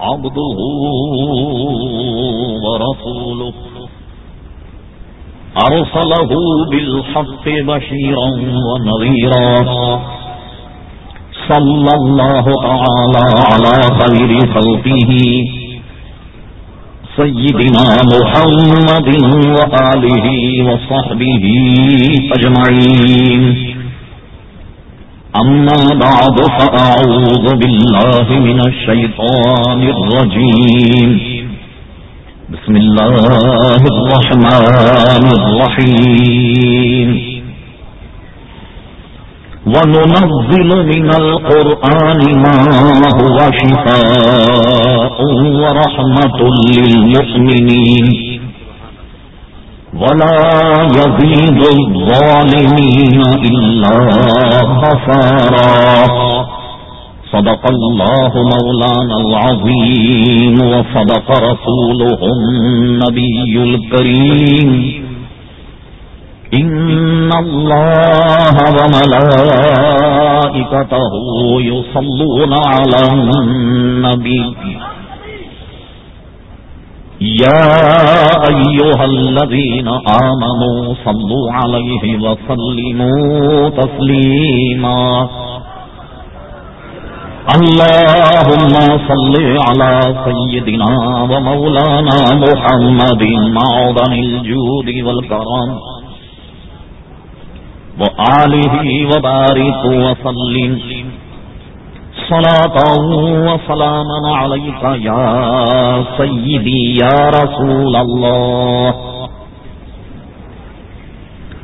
عبده ورسوله. أرسله بالحق بشيرا ونظيرا صلى الله تعالى على خير خلقه. سيدنا محمد وآله وصحبه أجمعين. أما بعد فأعوذ بالله من الشيطان الرجيم. بسم الله الرحمن الرحيم. وننزل من القرآن ما هو شفاء ورحمة للمؤمنين. ولا يزيد الظالمين إلا خسارا. صدق الله مولانا العظيم وصدق رسوله النبي الكريم. إن الله وملائكته يصلون على النبي. يا أيها الذين آمنوا صلوا عليه وسلموا تسليما. اللهم صل على سيدنا ومولانا محمد معظم الجود والكرام وآله وبارك وسلم. صلاة وسلاما عليك يا سيدي يا رسول الله.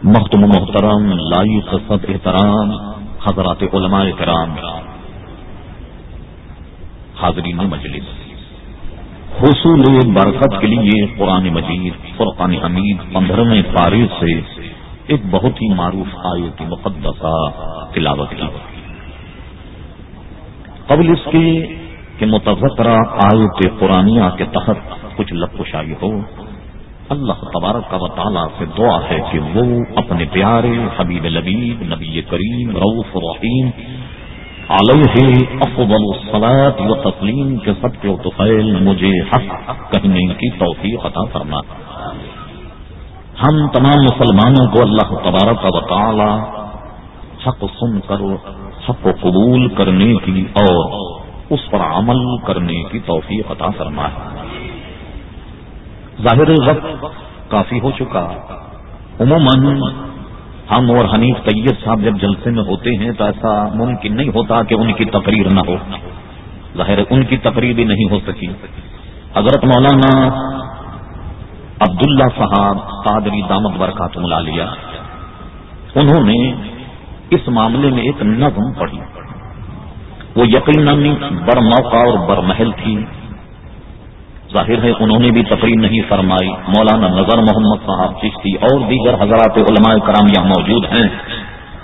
محتم محترم لائی قصد احترام، حضرات علماء کرام، حاضرین مجلس، حصول برکت کے لیے قرآن مجید، فرقان حمید، پندرہویں پارے سے ایک بہت ہی معروف آیت مقدسہ تلاوت کی۔ قبل اس کے کہ متذکرہ آیت قرآنیہ کے تحت کچھ لپوشائی ہو۔ اللہ تبارک کا تعالیٰ سے دعا ہے کہ وہ اپنے پیارے حبیب لبیب، نبی کریم روف رحیم علیہ افضل الصلاط و تسلیم کے سب کے توفیل مجھے حق کہنے کی توفیق عطا فرما۔ ہم تمام مسلمانوں کو اللہ تبارک و تعالی حق سن کر حق کو قبول کرنے کی اور اس پر عمل کرنے کی توفیق عطا فرما ہے ظاہر وقت کافی ہو چکا۔ عموماً ہم اور حنیف طیب صاحب جب جلسے میں ہوتے ہیں تو ایسا ممکن نہیں ہوتا کہ ان کی تقریر نہ ہو۔ ظاہر ان کی تقریر بھی نہیں ہو سکی۔ حضرت مولانا عبداللہ صاحب قادری دامت برکات ملا لیا انہوں نے اس معاملے میں ایک نظم پڑھی۔ وہ یقیناً بر موقع اور بر محل تھی۔ ظاہر ہے انہوں نے بھی تقریر نہیں فرمائی۔ مولانا نظر محمد صاحب چشتی اور دیگر حضرات علماء کرام یہاں موجود ہیں۔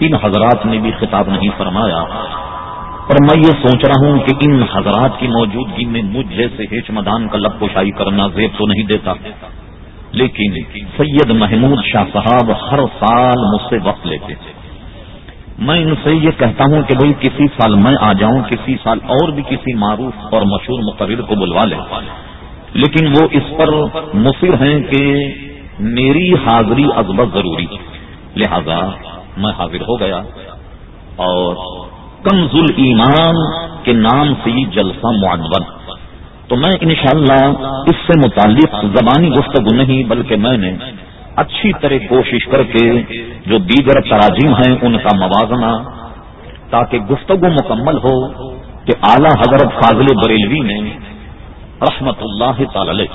ان حضرات نے بھی خطاب نہیں فرمایا۔ اور میں یہ سوچ رہا ہوں کہ ان حضرات کی موجودگی میں مجھ جیسے ہیچ مدان کا لب کشائی کرنا زیب تو نہیں دیتا۔ لیکن سید محمود شاہ صاحب ہر سال مجھ سے وقت لیتے۔ تھے میں ان سے یہ کہتا ہوں کہ بھائی کسی سال میں آ جاؤں، کسی سال اور بھی کسی معروف اور مشہور مقرر کو بلوا لے۔ لیکن وہ اس پر مصر ہیں کہ میری حاضری ازبت ضروری لہذا میں حاضر ہو گیا۔ اور کنز ایمان کے نام سے یہ جلسہ معن تو میں انشاءاللہ اس سے متعلق زبانی گفتگو نہیں، بلکہ میں نے اچھی طرح کوشش کر کے جو دیگر تراجیم ہیں ان کا موازنہ، تاکہ گفتگو مکمل ہو کہ اعلی حضرت فاضل بریلوی نے رحمت اللہ تعالی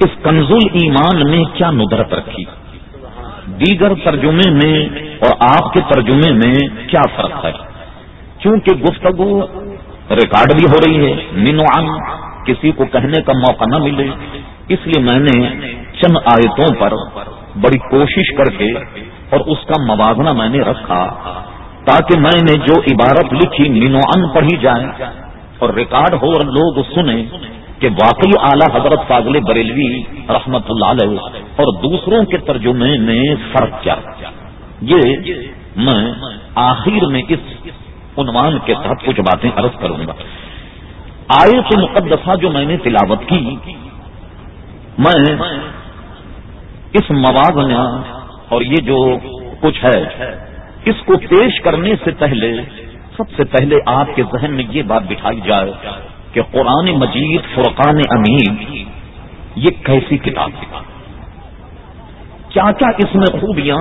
اس کنزول ایمان میں کیا ندرت رکھی؟ دیگر ترجمے میں اور آپ کے ترجمے میں کیا فرق ہے؟ چونکہ گفتگو ریکارڈ بھی ہو رہی ہے نینو عام کسی کو کہنے کا موقع نہ ملے، اس لیے میں نے چند آیتوں پر بڑی کوشش کر کے اور اس کا موازنہ میں نے رکھا تاکہ میں نے جو عبارت لکھی نینو ان پڑھی جائے اور ریکارڈ ہو اور لوگ سنیں کہ واقعی اعلی حضرت فاضل بریلوی رحمت اللہ علیہ اور دوسروں کے ترجمے میں فرق کیا۔ یہ میں آخر میں اس عنوان کے تحت کچھ باتیں عرض کروں گا۔ آئے مقدسہ جو میں نے تلاوت کی، میں اس موازنہ اور یہ جو کچھ ہے، اس کو پیش کرنے سے پہلے، سب سے پہلے آپ کے ذہن میں یہ بات بٹھائی جائے کہ قرآن مجید، فرقان امین، یہ کیسی کتاب کیا کیا اس میں خوبیاں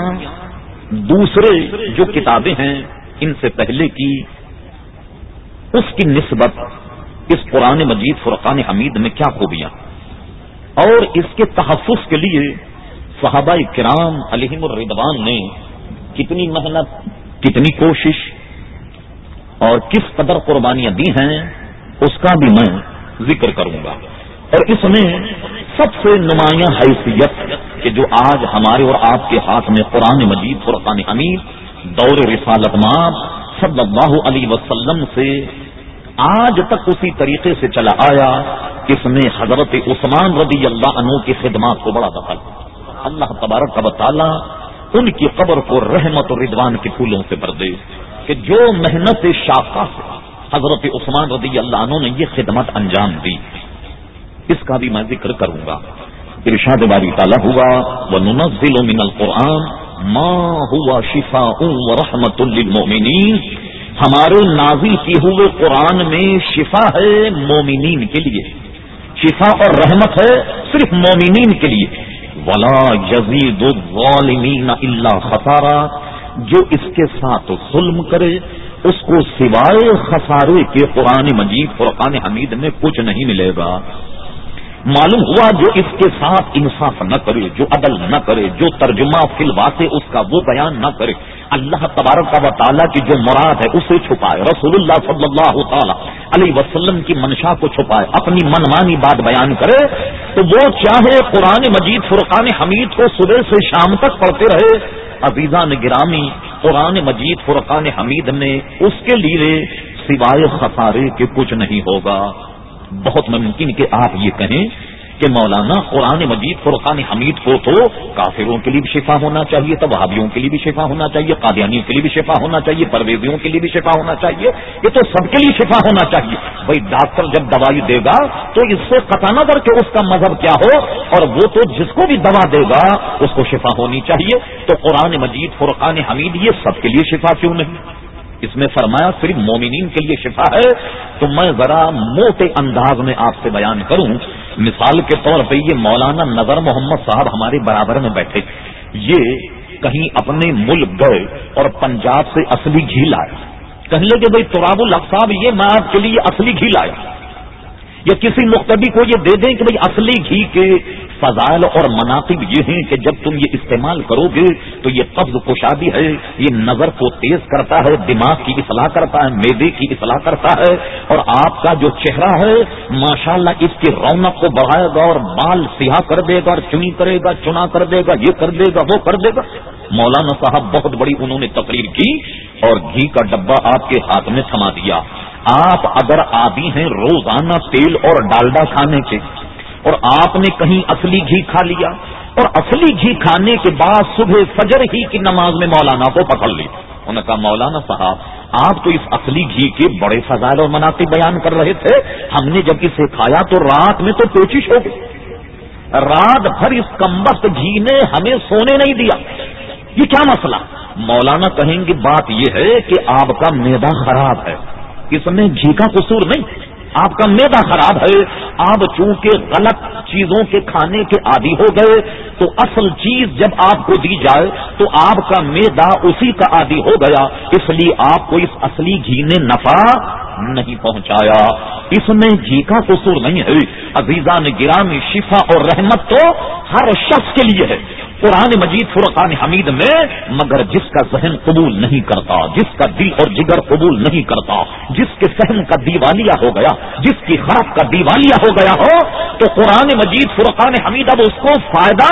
دوسرے جو کتابیں ہیں ان سے پہلے کی؟ اس کی نسبت اس قرآن مجید، فرقان حمید میں کیا خوبیاں؟ اور اس کے تحفظ کے لیے صحابہ کرام علیہم الردوان نے کتنی محنت، کتنی کوشش اور کس قدر قربانیاں دی ہیں، اس کا بھی میں ذکر کروں گا۔ اور اس میں سب سے نمایاں حیثیت کہ جو آج ہمارے اور آپ کے ہاتھ میں قرآن مجید، فرقان حمید، دور رسالت ماب صلی اللہ علیہ وسلم سے آج تک اسی طریقے سے چلا آیا، اس میں حضرت عثمان رضی اللہ عنہ کی خدمات کو بڑا دخل۔ اللہ تبارک کا تعالی ان کی قبر کو رحمت و ردوان کے پھولوں سے بھر دے کہ جو محنت شاخہ سے حضرت عثمان رضی اللہ عنہ نے یہ خدمت انجام دی۔ اس کا بھی میں ذکر کروں گا۔ ارشاد باری تعالیٰ ہوا وہ ننزل من القرآن ما ہوا شفا رحمت للمؤمنین ہمارے نازل کیے ہوئے قرآن میں شفا ہے مومنین کے لیے۔ شفا اور رحمت ہے صرف مومنین کے لیے۔ ولا یزید الظالمین اللہ خسارا جو اس کے ساتھ ظلم کرے، اس کو سوائے خسارے کے قرآن مجید، قرآن حمید میں کچھ نہیں ملے گا۔ معلوم ہوا جو اس کے ساتھ انصاف نہ کرے، جو عدل نہ کرے، جو ترجمہ فلوا سے اس کا وہ بیان نہ کرے، اللہ تبارک و تعالیٰ کی جو مراد ہے، اسے چھپائے رسول اللہ صلی اللہ تعالی علیہ وسلم کی منشا کو چھپائے، اپنی منمانی بات بیان کرے، تو وہ چاہے قرآن مجید، فرقان حمید کو صبح سے شام تک پڑھتے رہے۔ عزیزان گرامی، قرآن مجید، فرقان حمید میں اس کے لیے سوائے خسارے کے کچھ نہیں ہوگا۔ بہت ممکن کہ آپ یہ کہیں کہ مولانا قرآن مجید، فرقان حمید کو تو کافروں کے لیے بھی شفا ہونا چاہیے تو وہابیوں کے لیے بھی شفا ہونا چاہیے، قادیانیوں کے لیے بھی شفا ہونا چاہیے، پرویزیوں کے لیے بھی شفا ہونا چاہیے، یہ تو سب کے لیے شفا ہونا چاہیے۔ بھائی ڈاکٹر جب دوائی دے گا تو اس سے قطع نہ کر کے اس کا مذہب کیا ہو، اور وہ تو جس کو بھی دوا دے گا اس کو شفا ہونی چاہیے۔ تو قرآن مجید، فرقان حمید، یہ سب کے لیے شفا کیوں نہیں؟ اس میں فرمایا، صرف مومنین کے لیے شفا ہے، تو میں ذرا موٹے انداز میں آپ سے بیان کروں۔ مثال کے طور پہ یہ مولانا نظر محمد صاحب ہمارے برابر میں بیٹھے۔ یہ کہیں اپنے ملک گئے اور پنجاب سے اصلی گھی لائے کہنے لگے، بھائی تراب القصاب یہ میں آپ کے لیے اصلی گھی لایا یا کسی مختبی کو یہ دے دیں کہ بھائی اصلی گھی کے فضائل اور مناقب یہ ہیں کہ جب تم یہ استعمال کرو گے تو یہ قبض کشادی ہے، یہ نظر کو تیز کرتا ہے، دماغ کی اصلاح کرتا ہے، میدے کی اصلاح کرتا ہے اور آپ کا جو چہرہ ہے، ماشاءاللہ اس کی رونق کو بڑھائے گا اور بال سیاہ کر دے گا اور چنی کرے گا، چنا کر دے گا، یہ کر دے گا، وہ کر دے گا۔ مولانا صاحب بہت بڑی انہوں نے تقریر کی اور گھی کا ڈبہ آپ کے ہاتھ میں تھما دیا۔ آپ اگر آدی ہیں، روزانہ تیل اور ڈالڈا کھانے کے۔ اور آپ نے کہیں اصلی گھی کھا لیا اور اصلی گھی کھانے کے بعد صبح فجر ہی کی نماز میں مولانا کو پکڑ لی۔ انہوں نے کہا، مولانا صاحب، آپ تو اس اصلی گھی کے بڑے فضائل اور مناسب بیان کر رہے تھے۔ ہم نے جب اسے کھایا تو رات میں تو کوشش ہو گئی۔ رات بھر اس کمبخت گھی نے ہمیں سونے نہیں دیا۔ یہ کیا مسئلہ؟ مولانا کہیں گے، بات یہ ہے کہ آپ کا میدا خراب ہے۔ اس میں گھی کا قصور نہیں۔ آپ کا میدا خراب ہے، آپ چونکہ غلط چیزوں کے کھانے کے عادی ہو گئے، تو اصل چیز جب آپ کو دی جائے، تو آپ کا میدا اسی کا عادی ہو گیا۔ اس لیے آپ کو اس اصلی گھی نے نفع نہیں پہنچایا۔ اس میں گھی کا قصور نہیں ہے۔ عزیزہ نے گرامی، شفا اور رحمت تو ہر شخص کے لیے ہے۔ قرآن مجید فرقان حمید میں، مگر جس کا ذہن قبول نہیں کرتا، جس کا دل اور جگر قبول نہیں کرتا، جس کے سہن کا دیوالیہ ہو گیا، جس کی خواب کا دیوالیہ ہو گیا ہو، تو قرآن مجید فرقان حمید اب اس کو فائدہ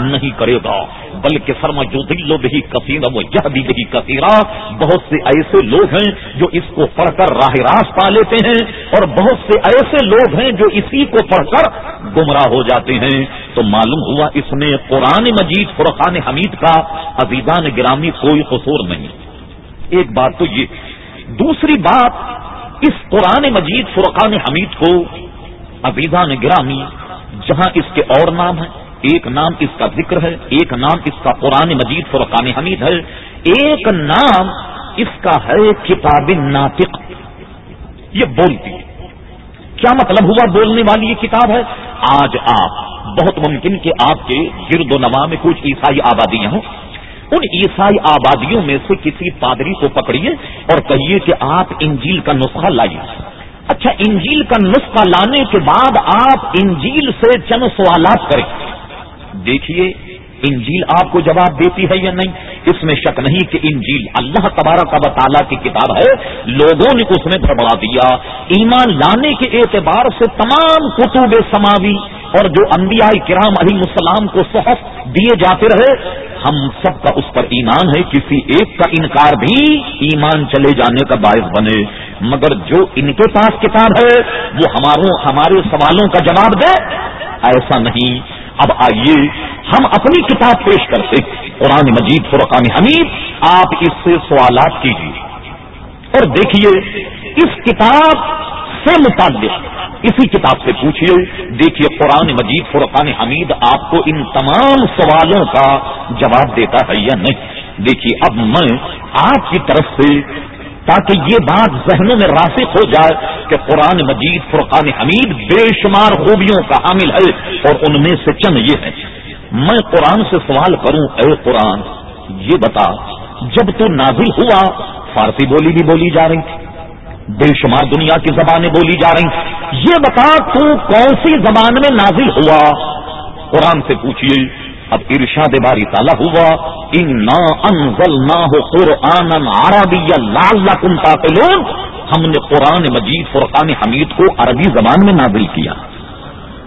نہیں کرے گا۔ بلکہ فرما جو دلو بہی کثیر وہ یہ بھی بہی کثیرہ۔ بہت سے ایسے لوگ ہیں جو اس کو پڑھ کر راہ راست پا لیتے ہیں اور بہت سے ایسے لوگ ہیں جو اسی کو پڑھ کر گمراہ ہو جاتے ہیں۔ تو معلوم ہوا اس میں قرآن مجید، فرقان حمید کا عزیزان گرامی کوئی قصور نہیں۔ ایک بات تو یہ۔ دوسری بات، اس قرآن مجید، فرقان حمید کو عزیزان گرامی، جہاں اس کے اور نام ہیں۔ ایک نام اس کا ذکر ہے، ایک نام اس کا قرآن مجید فرقان حمید ہے، ایک نام اس کا ہے کتاب ناطق۔ یہ بولتی ہے۔ کیا مطلب ہوا بولنے والی یہ کتاب ہے؟ آج آپ، بہت ممکن کہ آپ کے گرد و نما میں کچھ عیسائی آبادیاں ہوں۔ ان عیسائی آبادیوں میں سے کسی پادری کو پکڑیے اور کہیے کہ آپ انجیل کا نسخہ لائیے۔ اچھا انجیل کا نسخہ لانے کے بعد آپ انجیل سے چند سوالات کریں۔ دیکھیے انجیل آپ کو جواب دیتی ہے یا نہیں؟ اس میں شک نہیں کہ انجیل اللہ تبارہ کا بطالہ کی کتاب ہے، لوگوں نے اس میں بڑھا دیا۔ ایمان لانے کے اعتبار سے تمام کتب سماوی اور جو انبیاء کرام علی السلام کو صحف دیے جاتے رہے، ہم سب کا اس پر ایمان ہے، کسی ایک کا انکار بھی ایمان چلے جانے کا باعث بنے۔ مگر جو ان کے پاس کتاب ہے، وہ ہماروں ہمارے سوالوں کا جواب دے۔ ایسا نہیں۔ اب آئیے ہم اپنی کتاب پیش کرتے قرآن مجید فرقان حمید، آپ اس سے سوالات کیجیے اور دیکھیے، اس کتاب سے متعلق، اسی کتاب سے پوچھیے دیکھیے، قرآن مجید فرقان حمید آپ کو ان تمام سوالوں کا جواب دیتا ہے یا نہیں۔ دیکھیے، اب میں آپ کی طرف سے تاکہ یہ بات ذہنوں میں راسک ہو جائے کہ قرآن مجید، فرقان حمید بے شمار خوبیوں کا حامل ہے اور ان میں سے چند یہ ہے میں قرآن سے سوال کروں، اے قرآن، یہ بتا، جب تو نازل ہوا، فارسی بولی بھی بولی جا رہی تھی، بے شمار دنیا کی زبانیں بولی جا رہی یہ بتا، تو کون سی زبان میں نازل ہوا؟ قرآن سے پوچھیے اب ارشاد باری تالا ہوا ان قرآن عربی لال ہم نے قرآن مجید، فرقان حمید کو عربی زبان میں نازل کیا۔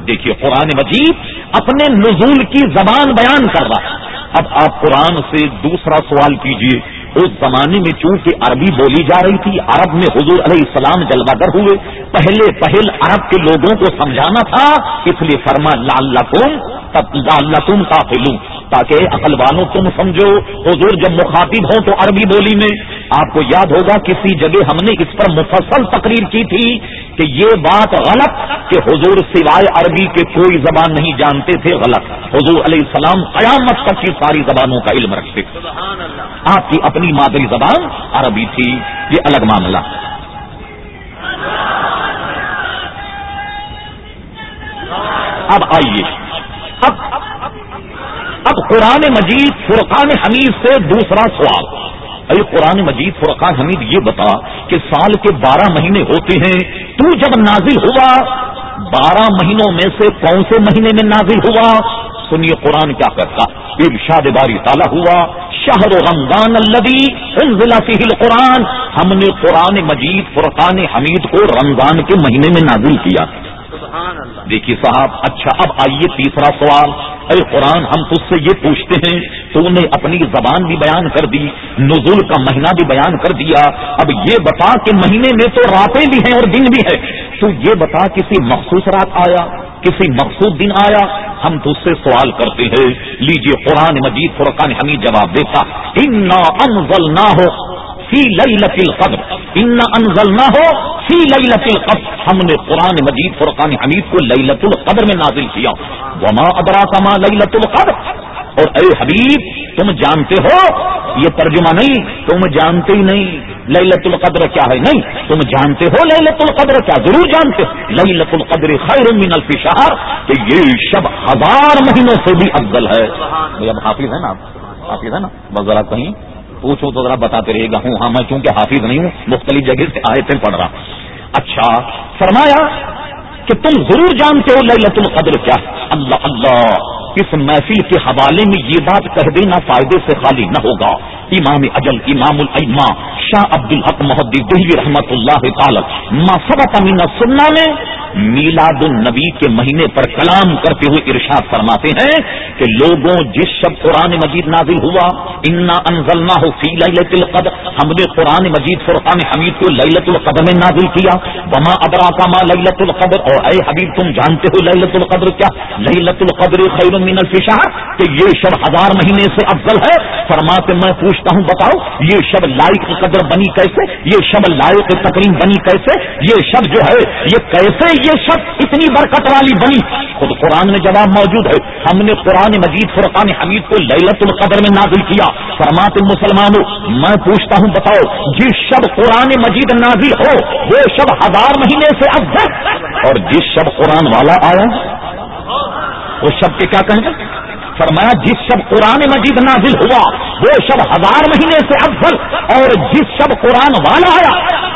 دیکھیے، قرآن مجید اپنے نزول کی زبان بیان کر رہا اب آپ قرآن سے دوسرا سوال کیجیے۔ اس زمانے میں چونکہ عربی بولی جا رہی تھی، عرب میں حضور علیہ السلام جلوہ در ہوئے۔ پہلے پہل عرب کے لوگوں کو سمجھانا تھا، اس لیے فرما لال لکم تب لال لکم کا تاکہ عقل والوں تم سمجھو۔ حضور جب مخاطب ہو تو عربی بولی میں۔ آپ کو یاد ہوگا کسی جگہ ہم نے اس پر مفصل تقریر کی تھی کہ یہ بات غلط کہ حضور سوائے عربی کے کوئی زبان نہیں جانتے تھے، غلط۔ حضور علیہ السلام قیامت تک کی ساری زبانوں کا علم رکھتے تھے۔ آپ کی اپنی مادری زبان عربی تھی، یہ الگ معاملہ۔ اب آئیے۔ اب اب قرآن مجید فرقان حمید سے دوسرا سوال۔ اے قرآن مجید فرقان حمید یہ بتا کہ سال کے بارہ مہینے ہوتے ہیں، تو جب نازل ہوا، بارہ مہینوں میں سے کون سے مہینے میں نازل ہوا؟ سنیے قرآن کیا کرتا ارشاد باری تالا ہوا، شہر رمضان الدی ضلع سے قرآن ہم نے قرآن مجید فرقان حمید کو رمضان کے مہینے میں نازل کیا۔ دیکھیے صاحب اچھا اب آئیے تیسرا سوال۔ اے قرآن، ہم تجھ سے یہ پوچھتے ہیں، تو نے اپنی زبان بھی بیان کر دی، نزول کا مہینہ بھی بیان کر دیا۔ اب یہ بتا کہ مہینے میں تو راتیں بھی ہیں اور دن بھی ہے تو یہ بتا کسی مخصوص رات آیا، کسی مخصوص دن آیا؟ ہم تو اس سے سوال کرتے ہیں۔ لیجیے قرآن مجید فرقان ہمیں جواب دیتا۔ انزل نہ ہو فی لت القدر۔ ان انزل نہ ہو فی لت القدر۔ ہم نے قرآن مجید فرقان حمید کو لت القدر میں نازل کیا۔ وما ادرا کما لت القدر۔ اور اے حبیب تم جانتے ہو؟ یہ ترجمہ نہیں تم جانتے ہی نہیں۔ للت القدر کیا ہے؟ نہیں تم جانتے ہو للت القدر کیا؟ ضرور جانتے ہو۔ للت القدر خیر من الف شہر۔ کہ یہ شب ہزار مہینوں سے بھی افضل ہے۔ اب حافظ ہے نا حافظ ہے نا؟ بس ذرا کہیں۔ پوچھو تو ذرا بتاتے رہے گا، ہوں ہاں میں چونکہ حافظ نہیں ہوں، مختلف جگہ سے آئے تھے پڑھ رہا اچھا فرمایا کہ تم ضرور جانتے ہو للت القدر کیا اللہ اللہ، اس محفل کے حوالے میں یہ بات کہہ دینا فائدے سے خالی نہ ہوگا۔ امام اجل، امام الما شاہ عبد الحق محدود دہی رحمت اللہ تعالی، ما امین سننا میں میلاد النبی کے مہینے پر کلام کرتے ہوئے ارشاد فرماتے ہیں کہ لوگوں، جس شب قرآن مجید نازل ہوا، انا انزلنا ہو فی لت القدر، ہم نے قرآن مجید، فرقان حمید کو للت القدر میں نازل کیا۔ بما ابرا کا ماں للت القدر؟ اور اے حبیب، تم جانتے ہو للت القدر کیا؟ للت القدر خیر من الفشار کہ یہ شب ہزار مہینے سے افضل ہے۔ فرماتے، میں پوچھ پوچھتا ہوں بتاؤ، یہ شب لائق قدر بنی کیسے؟ یہ شب لائق تقریم بنی کیسے؟ یہ شب جو ہے، یہ کیسے یہ شب اتنی برکت والی بنی؟ خود قرآن میں جواب موجود ہے۔ ہم نے قرآن مجید، فرقان حمید کو للت القدر میں نازل کیا۔ فرماتے مسلمانوں، میں پوچھتا ہوں، بتاؤ، جس شب قرآن مجید نازل ہو، وہ شب ہزار مہینے سے افضل اور جس شب قرآن والا آیا اس شب کے کیا کہیں گے؟ فرمایا جس شب قرآن مجید نازل ہوا وہ شب ہزار مہینے سے افضل اور جس شب قرآن والا آیا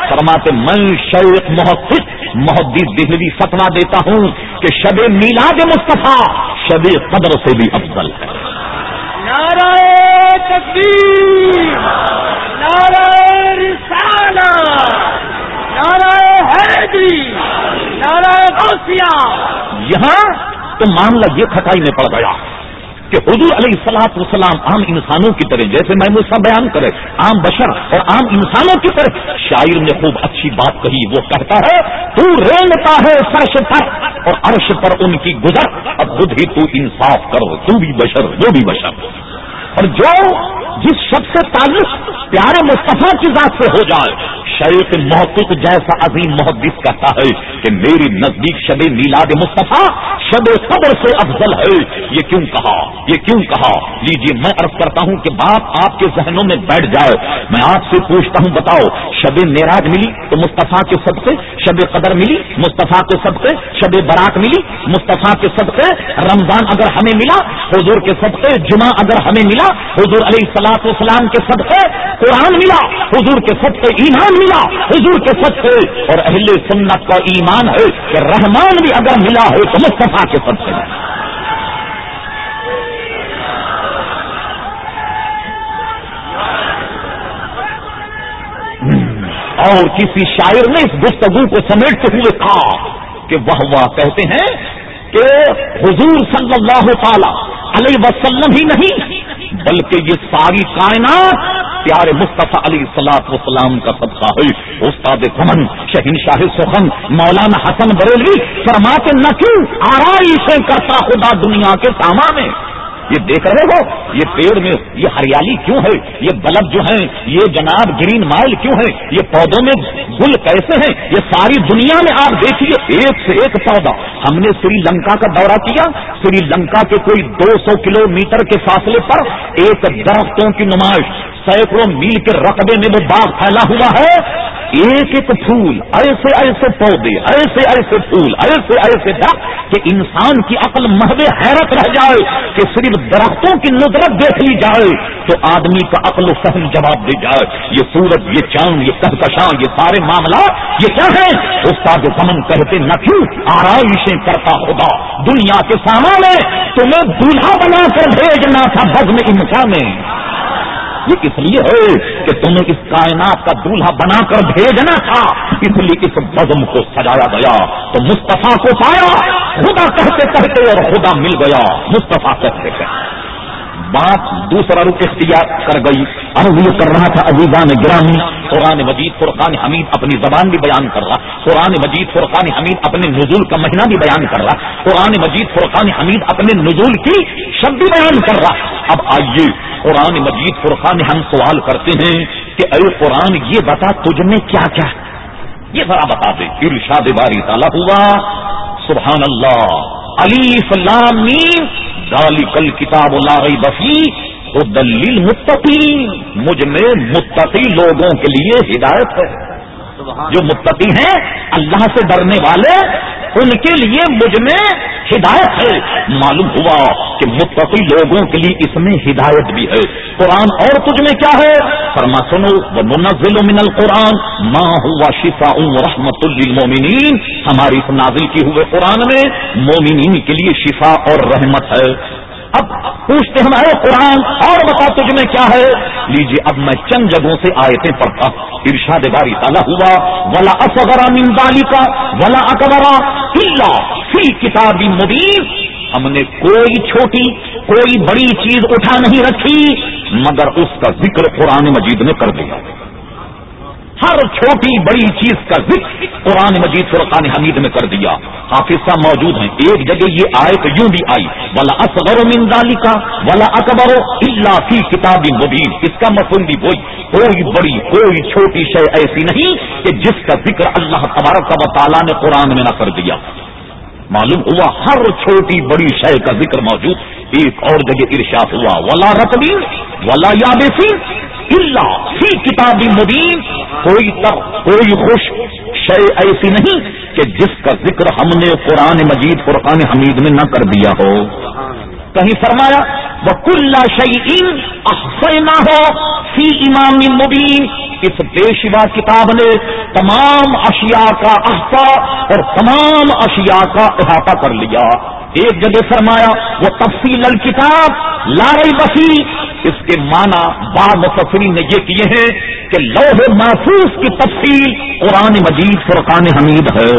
فرماتے میں شیخ محفظ محدید دہلی فتوا دیتا ہوں کہ شب میلاد مصطفیٰ شب قدر سے بھی افضل ہے۔ نعرہ نعرہ رسالہ نعرہ حیدری نعرہ غوثیہ۔ یہاں تو معاملہ یہ کھٹائی میں پڑ گیا۔ کہ حضور علیہ السلاط وسلام عام انسانوں کی طرح جیسے میں مجھ بیان کرے، عام بشر اور عام انسانوں کی طرح۔ شاعر نے خوب اچھی بات کہی، وہ کہتا ہے، تو رینگتا ہے فرش پر اور عرش پر ان کی گزر۔ اب خود ہی تو انصاف کرو تو بھی بشر، وہ بھی بشر۔ اور جو جس شخص سے تعلق پیارے مصطفیٰ کی ذات سے ہو جائے، شیخ محقق جیسا عظیم محدث کہتا ہے کہ میری نزدیک شب میلاد مصطفیٰ شب قبر سے افضل ہے۔ یہ کیوں کہا؟ یہ کیوں کہا؟ لیجیے میں عرض کرتا ہوں کہ بات آپ کے ذہنوں میں بیٹھ جائے۔ میں آپ سے پوچھتا ہوں، بتاؤ، شب معراج ملی تو مصطفیٰ کے سب سے شب قدر ملی مصطفیٰ کے سب سے شب برات ملی مصطفیٰ کے سب سے رمضان اگر ہمیں ملا، حضور کے سب سے جمعہ اگر ہمیں ملا حضور علیہ السلاط وسلام کے سب سے قرآن ملا، حضور کے سب سے ایمان ملا، حضور کے سب سے اور اہل سنت کا ایمان ہے کہ رحمان بھی اگر ملا ہے تو مصطفیٰ کے سب سے اور کسی شاعر نے اس گفتگو کو سمیٹتے ہوئے کہا کہ وہ کہتے ہیں کہ حضور صلی اللہ تعالی علیہ وسلم ہی نہیں، بلکہ یہ ساری کائنات پیارے مصطفیٰ علی سلاط وسلام کا صدقہ ہے۔ استاد کمن شہین شاہ سخن، مولانا حسن بریلوی فرماتے نہ کیوں؟ آرائشیں کرتا خدا دنیا کے سامان یہ دیکھ رہے ہو؟ یہ پیڑ میں یہ ہریالی کیوں ہے؟ یہ بلب جو ہیں، یہ جناب گرین مائل کیوں ہے یہ پودوں میں گل کیسے ہیں؟ یہ ساری دنیا میں آپ دیکھیے، ایک سے ایک پودا۔ ہم نے سری لنکا کا دورہ کیا۔ سری لنکا کے کوئی دو سو کلو میٹر کے فاصلے پر ایک درختوں کی نمائش، سینکڑوں میل کے رقبے میں وہ باغ پھیلا ہوا ہے۔ ایک ایک پھول، ایسے ایسے پودے، ایسے ایسے پھول، ایسے ایسے درخت کہ انسان کی عقل محب حیرت رہ جائے کہ صرف درختوں کی نظرت دیکھ لی جائے تو آدمی کا عقل و فہم جواب دے جائے۔ یہ سورج، یہ چاند، یہ کہکشاں، یہ سارے معاملات، یہ کیا ہے استاد زمن کہتے نہ کیوں؟ آرائشیں کرتا خدا۔ دنیا کے سامان تمہیں دولہا بنا کر بھیجنا تھا بزم انسان میں یہ اس لیے ہے کہ تمہیں اس کائنات کا دولہا بنا کر بھیجنا تھا؟ اس لیے اس بزم کو سجایا گیا، تو مصطفیٰ کو پایا، خدا کہتے کہتے اور خدا مل گیا، مصطفیٰ کہتے کہتے۔ بات دوسرا رخ اختیار کر گئی اب یہ کر رہا تھا عزیزان گرامی، قرآن مجید، فرقان حمید اپنی زبان بھی بیان کر رہا، قرآن مجید، فرقان حمید اپنے نزول کا مہینہ بھی بیان کر رہا، قرآن مجید، فرقان حمید اپنے نزول کی شب بھی بیان کر رہا۔ اب آئیے، قرآن مجید، فرقان ہم سوال کرتے ہیں کہ اے قرآن، یہ بتا تجھ میں کیا کیا؟ یہ ذرا بتا دے، ارشاد باری تعالیٰ ہوا، سبحان اللہ۔ علی فلام ڈالی کل کتاب لائی بفی وہ دلیل متقی مجھ میں متقی لوگوں کے لیے ہدایت ہے۔ جو متقی ہیں، اللہ سے ڈرنے والے، ان کے لیے مجھ میں ہدایت ہے۔ معلوم ہوا کہ متقی لوگوں کے لیے اس میں ہدایت بھی ہے۔ قرآن اور تجھ میں کیا ہے؟ فرما سنو وہ منزل من القرآن ماں ہوا شفا رحمت للمومنین ہماری اس نازل کی ہوئے قرآن میں مومنین کے لیے شفا اور رحمت ہے۔ اب پوچھتے ہم ہے قرآن اور بتا تجھ میں کیا ہے؟ لیجیے، اب میں چند جگہوں سے آیتیں پڑھتا ارشاد باری تعالیٰ ہوا، ولا اصغرا من کا ولا اکبرا اللہ فی کتاب مبین ہم نے کوئی چھوٹی، کوئی بڑی چیز اٹھا نہیں رکھی، مگر اس کا ذکر قرآن مجید نے کر دیا۔ ہر چھوٹی بڑی چیز کا ذکر قرآن مجید فرقان حمید میں کر دیا۔ حافظ صاحب موجود ہیں۔ ایک جگہ یہ آئے تو یوں بھی آئی، ولا اصغر من کا ولا اکبر اللہ فی کتاب مبین اس کا مفہوم بھی وہی، کوئی بڑی، کوئی چھوٹی شے ایسی نہیں کہ جس کا ذکر اللہ تبارک و تعالیٰ نے قرآن میں نہ کر دیا۔ معلوم ہوا ہر چھوٹی بڑی شے کا ذکر موجود ایک اور جگہ ارشاد ہوا، ولا رقبی ولا یابسی اللہ فی کتاب مبین کوئی کوئی خوش، شے ایسی نہیں کہ جس کا ذکر ہم نے قرآن مجید، قرآن حمید میں نہ کر دیا ہو۔ کہیں فرمایا وہ کل شعین نہ ہو فی امام مبین اس بے شبا کتاب نے تمام اشیاء کا احسا اور تمام اشیاء کا احاطہ کر لیا۔ ایک جگہ فرمایا وہ تفصیل الکتاب لارئی بسی اس کے معنی بعض مفسرین نے یہ کیے ہیں کہ لوہ محفوظ کی تفصیل قرآن مجید فرقان حمید ہے۔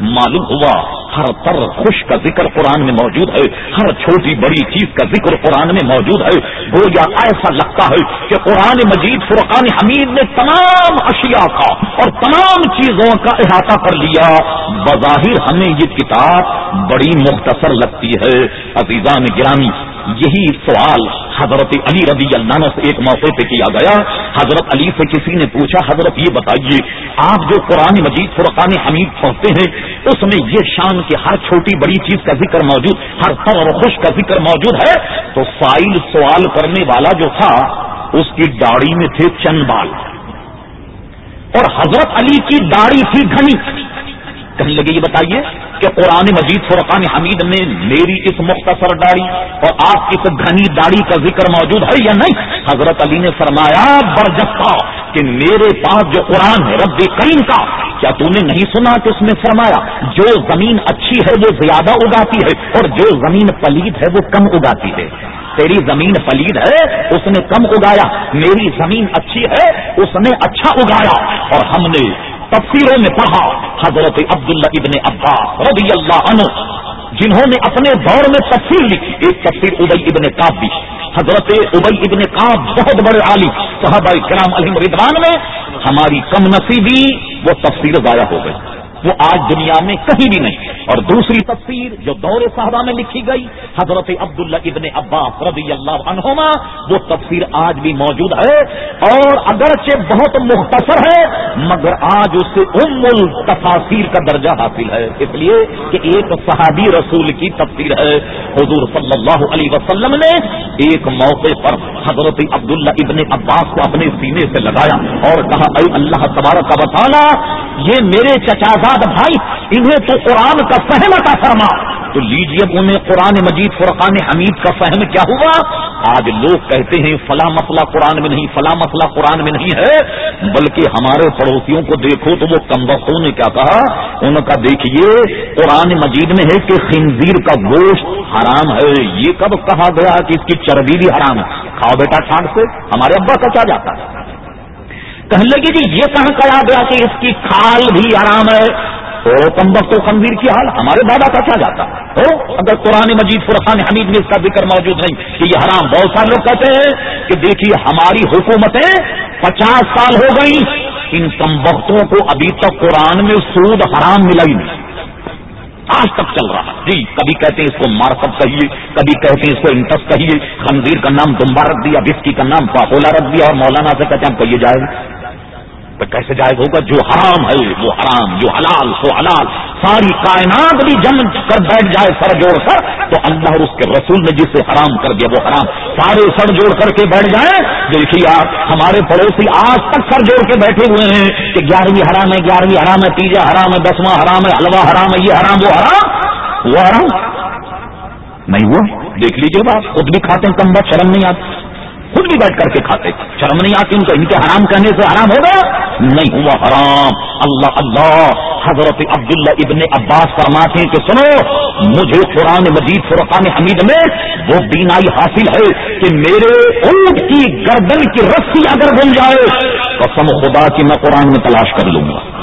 معلوم ہوا، ہر تر خوش کا ذکر قرآن میں موجود ہے، ہر چھوٹی بڑی چیز کا ذکر قرآن میں موجود ہے۔ گویا ایسا لگتا ہے کہ قرآن مجید فرقان حمید نے تمام اشیاء کا اور تمام چیزوں کا احاطہ کر لیا۔ بظاہر ہمیں یہ کتاب بڑی مختصر لگتی ہے۔ عزیزان گرامی، یہی سوال حضرت علی رضی اللہ سے ایک موقع پہ کیا گیا، حضرت علی سے کسی نے پوچھا، حضرت یہ بتائیے، آپ جو قرآن مجید فرقان حمید پڑھتے ہیں، اس میں یہ شان کے ہر چھوٹی بڑی چیز کا ذکر موجود، ہر فر اور خوش کا ذکر موجود ہے، تو سائل سوال کرنے والا جو تھا، اس کی داڑھی میں تھے چند بال۔ اور حضرت علی کی داڑھی تھی گھنی۔ کہیں لگے، یہ بتائیے کہ قرآن مجید فرقان حمید میں میری اس مختصر داڑھی اور آپ کی اس گھنی داڑھی کا ذکر موجود ہے یا نہیں؟ حضرت علی نے فرمایا برجستا کہ میرے پاس جو قرآن ہے رب کریم کا، کیا تو نے نہیں سنا کہ اس میں فرمایا، جو زمین اچھی ہے وہ زیادہ اگاتی ہے اور جو زمین پلید ہے وہ کم اگاتی ہے۔ تیری زمین پلید ہے، اس نے کم اگایا، میری زمین اچھی ہے، اس نے اچھا اگایا اور ہم نے تفسیروں میں پڑھا حضرت عبداللہ ابن عباس رضی اللہ عنہ، جنہوں نے اپنے دور میں تفسیر لکھی۔ ایک تفسیر ابئی ابن کاب بھی۔ حضرت ابئی ابن کاب بہت بڑے عالی۔ صحابہ کرام علی ردوان میں ہماری کم نصیبی وہ تفسیر ضائع ہو گئی۔ وہ آج دنیا میں کہیں بھی نہیں اور دوسری تفسیر جو دور صحابہ میں لکھی گئی، حضرت عبداللہ ابن عباس رضی اللہ عنہما، وہ تفسیر آج بھی موجود ہے۔ اور اگرچہ بہت مختصر ہے، مگر آج اسے ام التفاصیر کا درجہ حاصل ہے۔ اس لیے کہ ایک صحابی رسول کی تفسیر ہے۔ حضور صلی اللہ علیہ وسلم نے ایک موقع پر حضرت عبداللہ ابن عباس کو اپنے سینے سے لگایا اور کہا، اے اللہ تبارک کا بتانا یہ میرے چچازاد بھائی، انہیں تو قرآن کا فہم عطا فرما۔ تو لیجیے انہیں قرآن مجید، فرقان حمید کا فہم کیا ہوا؟ آج لوگ کہتے ہیں، فلاں مسئلہ قرآن میں نہیں، فلاں مسئلہ قرآن میں نہیں ہے، بلکہ ہمارے پڑوسیوں کو دیکھو تو وہ کمبختوں نے کیا کہا؟ ان کا دیکھیے قرآن مجید میں ہے کہ خنزیر کا گوشت حرام ہے۔ یہ کب کہا گیا کہ اس کی چربی بھی حرام ہے؟ کھاؤ بیٹا ٹھانڈ سے، ہمارے ابا کا کیا جاتا ہے؟ کہنے لگے جی یہ کہاں کہا گیا کہ اس کی کھال بھی آرام ہے؟ تو کمبک تو خنویر کی حال، ہمارے دادا کا کیا جاتا؟ ہو اگر قرآن مجید فرقان حمید میں اس کا ذکر موجود نہیں، کہ یہ حرام بہت سارے لوگ کہتے ہیں کہ دیکھیے ہماری حکومتیں پچاس سال ہو گئی ان کمبختوں کو ابھی تک قرآن میں سود حرام ملا ہی نہیں۔ آج تک چل رہا جی کبھی کہتے ہیں اس کو مارکب کہیے، کبھی کہتے ہیں اس کو انٹس کہیے۔ خنزیر کا نام دمبا رکھ دیا، بسکی کا نام پاپولا رکھ دیا اور مولانا سے کہتے ہیں ہم کہیے جائے تو کیسے جائز ہوگا جو حرام ہے، وہ حرام، جو حلال، سو حلال۔ ساری کائنات بھی جم کر بیٹھ جائے سر جوڑ کر، تو اللہ اور اس کے رسول نے جسے حرام کر دیا، وہ حرام۔ سارے سر جوڑ کر کے بیٹھ جائیں۔ دیکھیے آپ، ہمارے پڑوسی آج تک سر جوڑ کے بیٹھے ہوئے ہیں کہ گیارہویں حرام ہے، گیارہویں حرام ہے، تیجا حرام ہے، دسواں حرام ہے حلوا حرام ہے، یہ حرام، وہ حرام۔ وہ حرام؟ نہیں، وہ دیکھ لیجیے بات، خود بھی کھاتے ہیں، کم بات، شرم نہیں آتی۔ خود بھی بیٹھ کر کے کھاتے شرم نہیں آتی ان کو، ان کے حرام کرنے سے حرام ہوگا نہیں ہوا حرام۔ اللہ اللہ۔ حضرت عبداللہ ابن عباس فرماتے ہیں کہ سنو، مجھے قرآن مجید فرقان حمید میں وہ بینائی حاصل ہے کہ میرے اونٹ کی گردن کی رسی اگر بن جائے تو سم خدا کی میں قرآن میں تلاش کر لوں گا۔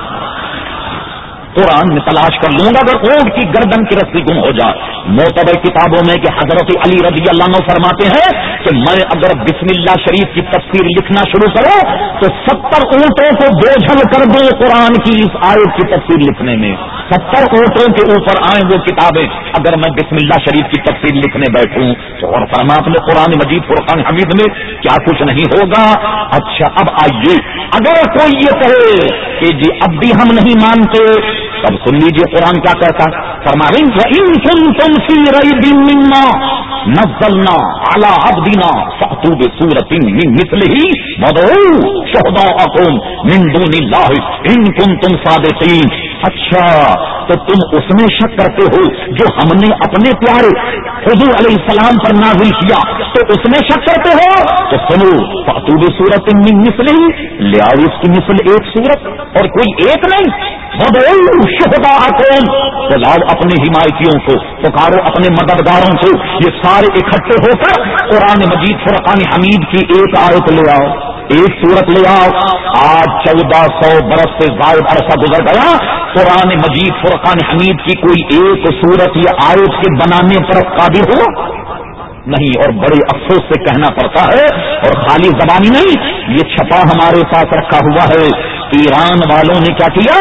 قرآن میں تلاش کر لوں گا، اگر اونٹ کی گردن کی رسی گم ہو جائے۔ معتبر کتابوں میں کہ حضرت علی رضی اللہ عنہ فرماتے ہیں کہ میں اگر بسم اللہ شریف کی تفسیر لکھنا شروع کروں تو ستر اونٹوں کو بوجھل کر دوں قرآن کی اس آیت کی تفسیر لکھنے میں۔ ستر اونٹوں کے اوپر آئیں وہ کتابیں۔ اگر میں بسم اللہ شریف کی تفسیر لکھنے بیٹھوں تو اور فرماپ نے قرآن مجید، قرآن حمید میں کیا کچھ نہیں ہوگا؟ اچھا اب آئیے۔ اگر کوئی یہ کہے کہ جی اب بھی ہم نہیں مانتے اب سن لیجیے قرآن کیا کہتا فرمائیں ان تم سی رئی دن نزلنا اعلی ابدینا فاتوب سورت مثل ہی مدو شہدا اکوم من دون اللہ ان کن تم صادقین اچھا تو تم اس میں شک کرتے ہو جو ہم نے اپنے پیارے حضور علیہ السلام پر نازل کیا۔ تو اس میں شک کرتے ہو؟ تو سنو فاتوب سورت من مثل ہی لے آؤ اس کی مثل ایک سورت، اور کوئی ایک نہیں۔ شہدا کون تو لاؤ اپنے حمایتیوں کو، پکارو اپنے مددگاروں کو۔ یہ سارے اکٹھے ہو کر قرآن مجید، فرقان حمید کی ایک آیت لے آؤ۔ ایک صورت لے آؤ۔ آج چودہ سو برس سے زائد عرصہ گزر گیا۔ قرآن مجید، فرقان حمید کی کوئی ایک صورت یا آیت کے بنانے پر قابل ہو؟ نہیں، اور بڑے افسوس سے کہنا پڑتا ہے، اور خالی زبانی نہیں، یہ چھپا ہمارے پاس رکھا ہوا ہے۔ ایران والوں نے کیا کیا؟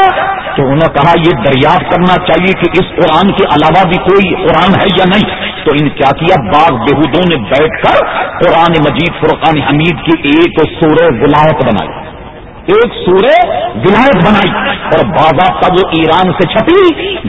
تو انہوں نے کہا، یہ دریافت کرنا چاہیے کہ اس قرآن کے علاوہ بھی کوئی قرآن ہے یا نہیں۔ تو ان کیا کیا؟ باغ بہودوں نے بیٹھ کر قرآن مجید، فرقان حمید کی ایک سورہ ولایت بنائی۔ ایک سورہ ولایت بنائی اور باضابطہ وہ ایران سے چھپی،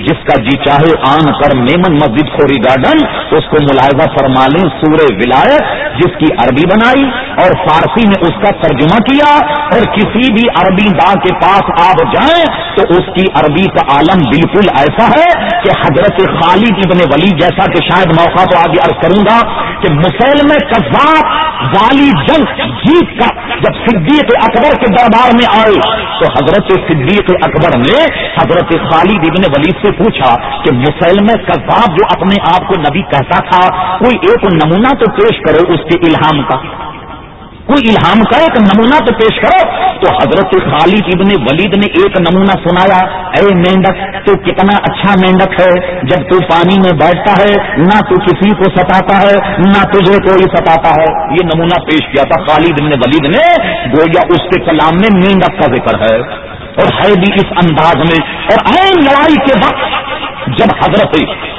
جس کا جی چاہے آن کر میمن مسجد خوری گارڈن، اس کو ملاحظہ فرما لیں سورہ ولایت، جس کی عربی بنائی اور فارسی نے اس کا ترجمہ کیا، اور کسی بھی عربی دا کے پاس آپ جائیں تو اس کی عربی کا عالم بالکل ایسا ہے کہ حضرت خالد ابن ولی جیسا کہ شاید موقع تو آگے عرض کروں گا کہ مسلم کذاب والی جنگ جیت کر جب صدیق اکبر کے دربار میں آئے، تو حضرت صدیق اکبر نے حضرت خالد ابن ولید سے پوچھا کہ مسلم کذاب جو اپنے آپ کو نبی کہتا تھا، کوئی ایک نمونہ تو پیش کرو اس کے الہام کا۔ کوئی الہام کا ایک نمونہ تو پیش کرو۔ تو حضرت خالد ابن ولید نے ایک نمونہ سنایا، اے مینڈک، تو کتنا اچھا مینڈک ہے۔ جب تو پانی میں بیٹھتا ہے، نہ تو کسی کو ستاتا ہے، نہ تجھے کوئی ستاتا ہے۔ یہ نمونہ پیش کیا تھا۔ خالد ابن ولید نے، گویا اس کے کلام میں مینڈک کا ذکر ہے۔ اور ہے بھی اس انداز میں۔ اور این لڑائی کے وقت جب حضرت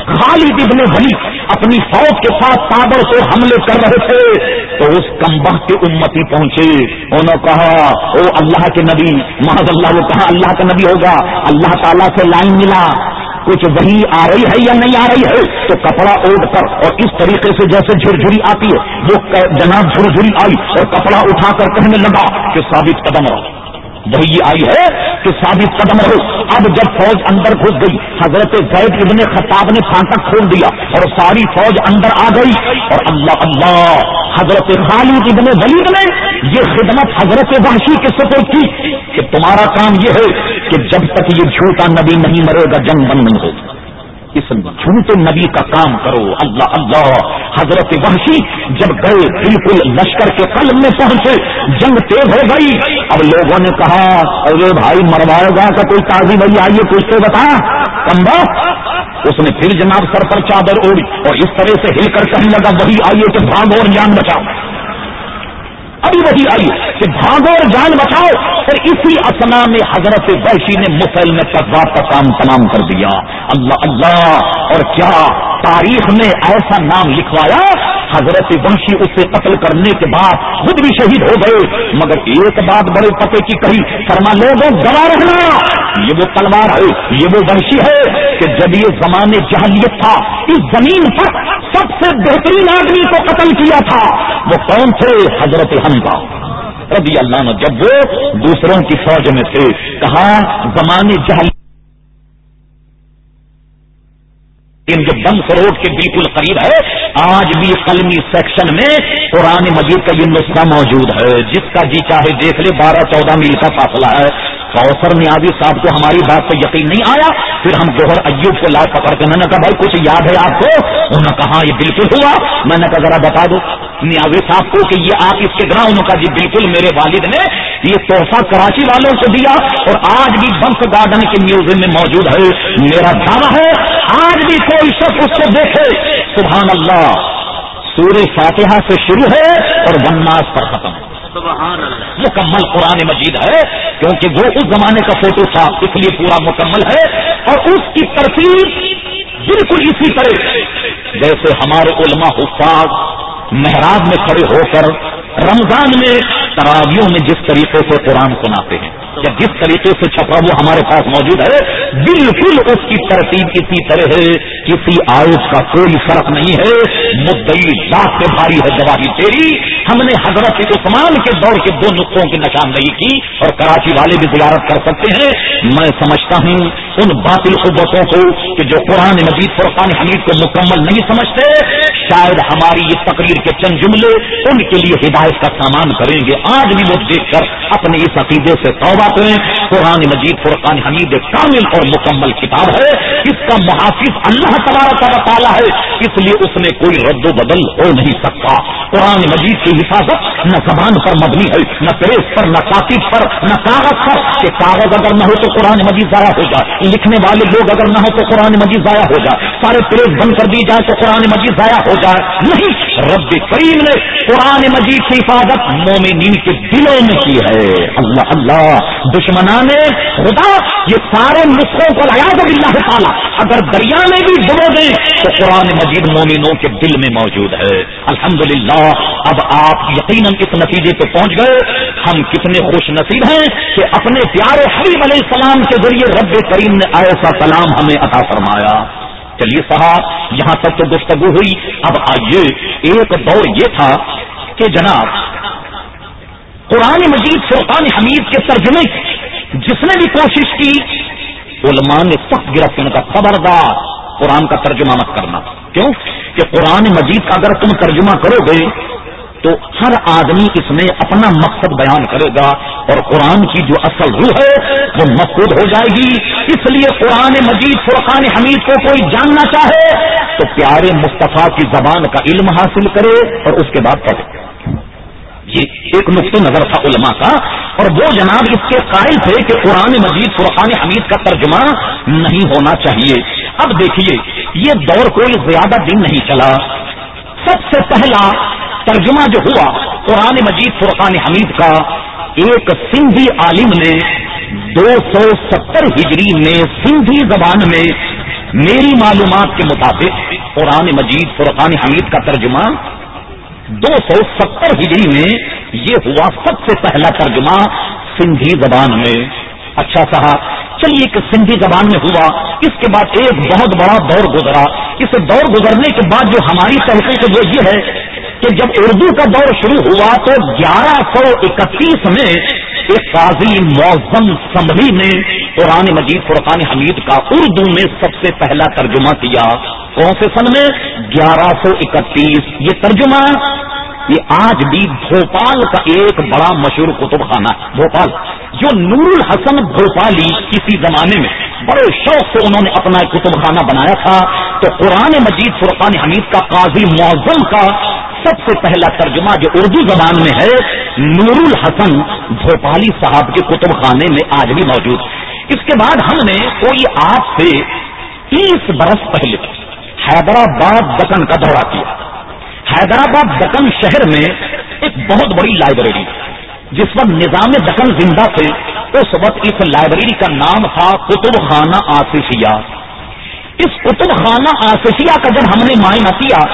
خالد ابن ولی اپنی فوج کے ساتھ تابر سے حملے کر رہے تھے، تو اس کمبہ کے امتی پہنچے انہوں نے کہا، او اللہ کے نبی، محض اللہ وہ کہا، اللہ کا نبی ہوگا۔ اللہ تعالیٰ سے لائن ملا۔ کچھ وہی آ رہی ہے یا نہیں آ رہی ہے؟ تو کپڑا اوڑھ کر اور اس طریقے سے جیسے جھرجھری آتی ہے وہ جناب جھرجھری آئی اور کپڑا اٹھا کر کہنے لگا کہ ثابت قدم رہا وہی آئی ہے کہ ثابت قدم رہو۔ اب جب فوج اندر گھس گئی، حضرت زید ابن خطاب نے پھانٹک کھول دیا اور ساری فوج اندر آ گئی۔ اور اللہ اللہ، حضرت خالد ابن ولید نے یہ خدمت حضرت وحشی کے سطح کی کہ تمہارا کام یہ ہے کہ جب تک یہ جھوٹا نبی نہیں مرے گا، جنگ بند نہیں ہوگی۔ اس جھوٹے نبی کا کام کرو، اللہ اللہ، حضرت وحشی جب گئے، بالکل لشکر کے قلب میں پہنچے، جنگ تیز ہو گئی۔ اب لوگوں نے کہا، ارے بھائی مرواؤ گا کا کوئی تازی بھائی، آئیے کچھ تو بتا۔ کمبا۔ اس نے پھر جناب سر پر چادر اوڑی اور اس طرح سے ہل کر کہنے لگا، وہی آئیے کہ بھاگ اور جان بچاؤ۔ بھی وہی آئی کہ بھاگو اور جان بچاؤ۔ اور اسی اسنا میں حضرت بحشی نے مسلم تقواب کا کام تمام کر دیا۔ اللہ اللہ، اور کیا تاریخ میں ایسا نام لکھوایا حضرت وحشی اسے قتل کرنے کے بعد خود بھی شہید ہو گئے۔ مگر ایک بات بڑے پتے کی کہی، فرما لوگوں گوا رہنا۔ یہ وہ تلوار ہے، یہ وہ وحشی ہے کہ جب یہ زمانے جہلیت تھا، اس زمین پر سب سے بہترین آدمی کو قتل کیا تھا، وہ کون تھے؟ حضرت حمزہ۔ رضی اللہ عنہ۔ جب وہ دوسروں کی فوج میں تھے کہا زمانے جہل ان جو بند فروٹ کے بالکل قریب ہے، آج بھی قلمی سیکشن میں قرآن مجید کا یہ نسخہ موجود ہے۔ جس کا جی چاہے دیکھ لے، بارہ چودہ میل کا فاصلہ ہے۔ کوثر نیازی صاحب کو ہماری بات سے یقین نہیں آیا، پھر ہم گوہر ایوب کو لا پکڑ کے میں نے کہا بھائی کچھ یاد ہے آپ کو؟ انہوں نے کہا، یہ بالکل ہوا۔ میں نے کہا، ذرا بتا دو نیازی صاحب کو کہ یہ آپ اس کے گراؤں انہوں کا جی بالکل میرے والد نے یہ تحفہ کراچی والوں کو دیا اور آج بھی بنس گارڈن کے میوزیم میں موجود ہے۔ میرا دعویٰ ہے، آج بھی کوئی شخص اس کو دیکھے۔ سبحان اللہ، سورہ فاتحہ سے شروع ہے اور وناس پر ختم۔ ہے مکمل قرآن مجید ہے، کیونکہ وہ اس زمانے کا فوٹو تھا، اس لیے پورا مکمل ہے۔ اور اس کی ترتیب بالکل اسی طرح، جیسے ہمارے علماء حفاظ محراب میں کھڑے ہو کر رمضان میں تراویوں میں جس طریقے سے قرآن سناتے ہیں یا جس طریقے سے چھپا وہ ہمارے پاس موجود ہے، بالکل اس کی ترتیب اسی طرح ہے، کسی آیت کا کوئی فرق نہیں ہے مدئی لاکھ سے بھاری ہے گواہی تیری۔ ہم نے حضرت عثمان کے دور کے دو نقطوں کی نشاندہی کی اور کراچی والے بھی زیارت کر سکتے ہیں۔ میں سمجھتا ہوں ان باطل قوتوں کو کہ جو قرآن مجید، فرقان حمید کو مکمل نہیں سمجھتے، شاید ہماری یہ تقریر کے چند جملے ان کے لیے ہدایت کا سامان کریں گے۔ آج بھی وہ دیکھ کر اپنے اس عقیدے سے توبہ کریں۔ قرآن مجید، فرقان حمید ایک کامل اور مکمل کتاب ہے۔ اس کا محافظ اللہ تبارک و تعالیٰ ہے۔ اس لیے اس میں کوئی رد و بدل ہو نہیں سکتا۔ قرآن مجید کی حفاظت نہ زبان پر مبنی ہے، نہ پریس پر، نہ کاتب پر، نہ کاغذ پر کہ کاغذ اگر نہ ہو تو قرآن مجید ضائع ہو جائے۔ لکھنے والے لوگ اگر نہ ہو تو قرآن مجید ضائع ہو جائے سارے پریس بند کر دی جائے تو قرآن مجید ضائع ہو جائے نہیں، رب کریم نے قرآن مجید کی حفاظت مومنین کے دلوں میں کی ہے۔ اللہ اللہ، دشمنان خدا، یہ سارے نسخوں کو لگا دو اللہ تعالیٰ۔ اگر دریا میں بھی ڈبو دیں تو قرآن مجید مومنوں کے دل میں موجود ہے۔ الحمدللہ، اب آپ یقیناً اس نتیجے پہ پہنچ گئے۔ ہم کتنے خوش نصیب ہیں کہ اپنے پیارے حبیب علیہ السلام کے ذریعے رب کریم نے ایسا سلام ہمیں عطا فرمایا۔ چلیے صاحب، یہاں تک تو گفتگو ہوئی۔ اب آئیے، ایک دور یہ تھا کہ جناب، قرآن مجید فرقان حمید کے ترجمے جس نے بھی کوشش کی، علماء نے سخت گرفت، ان کا خبردار قرآن کا ترجمہ مت کرنا۔ کیوں؟ کہ قرآن مجید کا اگر تم ترجمہ کرو گے تو ہر آدمی اس میں اپنا مقصد بیان کرے گا اور قرآن کی جو اصل روح ہے وہ مقبول ہو جائے گی۔ اس لیے قرآن مجید، فرقان حمید کو کوئی جاننا چاہے تو پیارے مصطفیٰ کی زبان کا علم حاصل کرے اور اس کے بعد پڑھے۔ یہ ایک نقطۂ نظر تھا علماء کا۔ اور وہ جناب اس کے قائل تھے کہ قرآن مجید، فرقان حمید کا ترجمہ نہیں ہونا چاہیے۔ اب دیکھیے، یہ دور کوئی زیادہ دن نہیں چلا۔ سب سے پہلا ترجمہ جو ہوا قرآن مجید فرقان حمید کا، ایک سندھی عالم نے دو سو ستر ہجری میں سندھی زبان میں میری معلومات کے مطابق قرآن مجید فرقان حمید کا ترجمہ دو سو ستر ہجری میں یہ ہوا سب سے پہلا ترجمہ سندھی زبان میں۔ اچھا صاحب، چلیے کہ سندھی زبان میں ہوا۔ اس کے بعد ایک بہت بڑا دور گزرا۔ اس دور گزرنے کے بعد جو ہماری تحقیق وہ یہ ہے کہ جب اردو کا دور شروع ہوا تو گیارہ سو اکتیس میں ایک قاضی موزم سمری نے قرآن مجید فرقان حمید کا اردو میں سب سے پہلا ترجمہ کیا۔ کون سے سن میں؟ گیارہ سو اکتیس۔ یہ ترجمہ یہ آج بھی بھوپال کا ایک بڑا مشہور کتب خانہ ہے، بھوپال۔ جو نور الحسن بھوپالی کسی زمانے میں بڑے شوق سے انہوں نے اپنا کتب خانہ بنایا تھا، تو قرآن مجید فرقان حمید کا قاضی معظم کا سب سے پہلا ترجمہ جو اردو زبان میں ہے نور الحسن بھوپالی صاحب کے کتب خانے میں آج بھی موجود اس کے بعد ہم نے کوئی آپ سے تیس برس پہلے حیدرآباد دکن کا دورہ کیا۔ حیدرآباد دکن شہر میں ایک بہت بڑی لائبریری جس وقت نظام دکن زندہ تھے، اس وقت اس لائبریری کا نام تھا کتب خانہ آصفیہ۔ اس کتب خانہ آصفیہ کا جب ہم نے معائنہ کیا،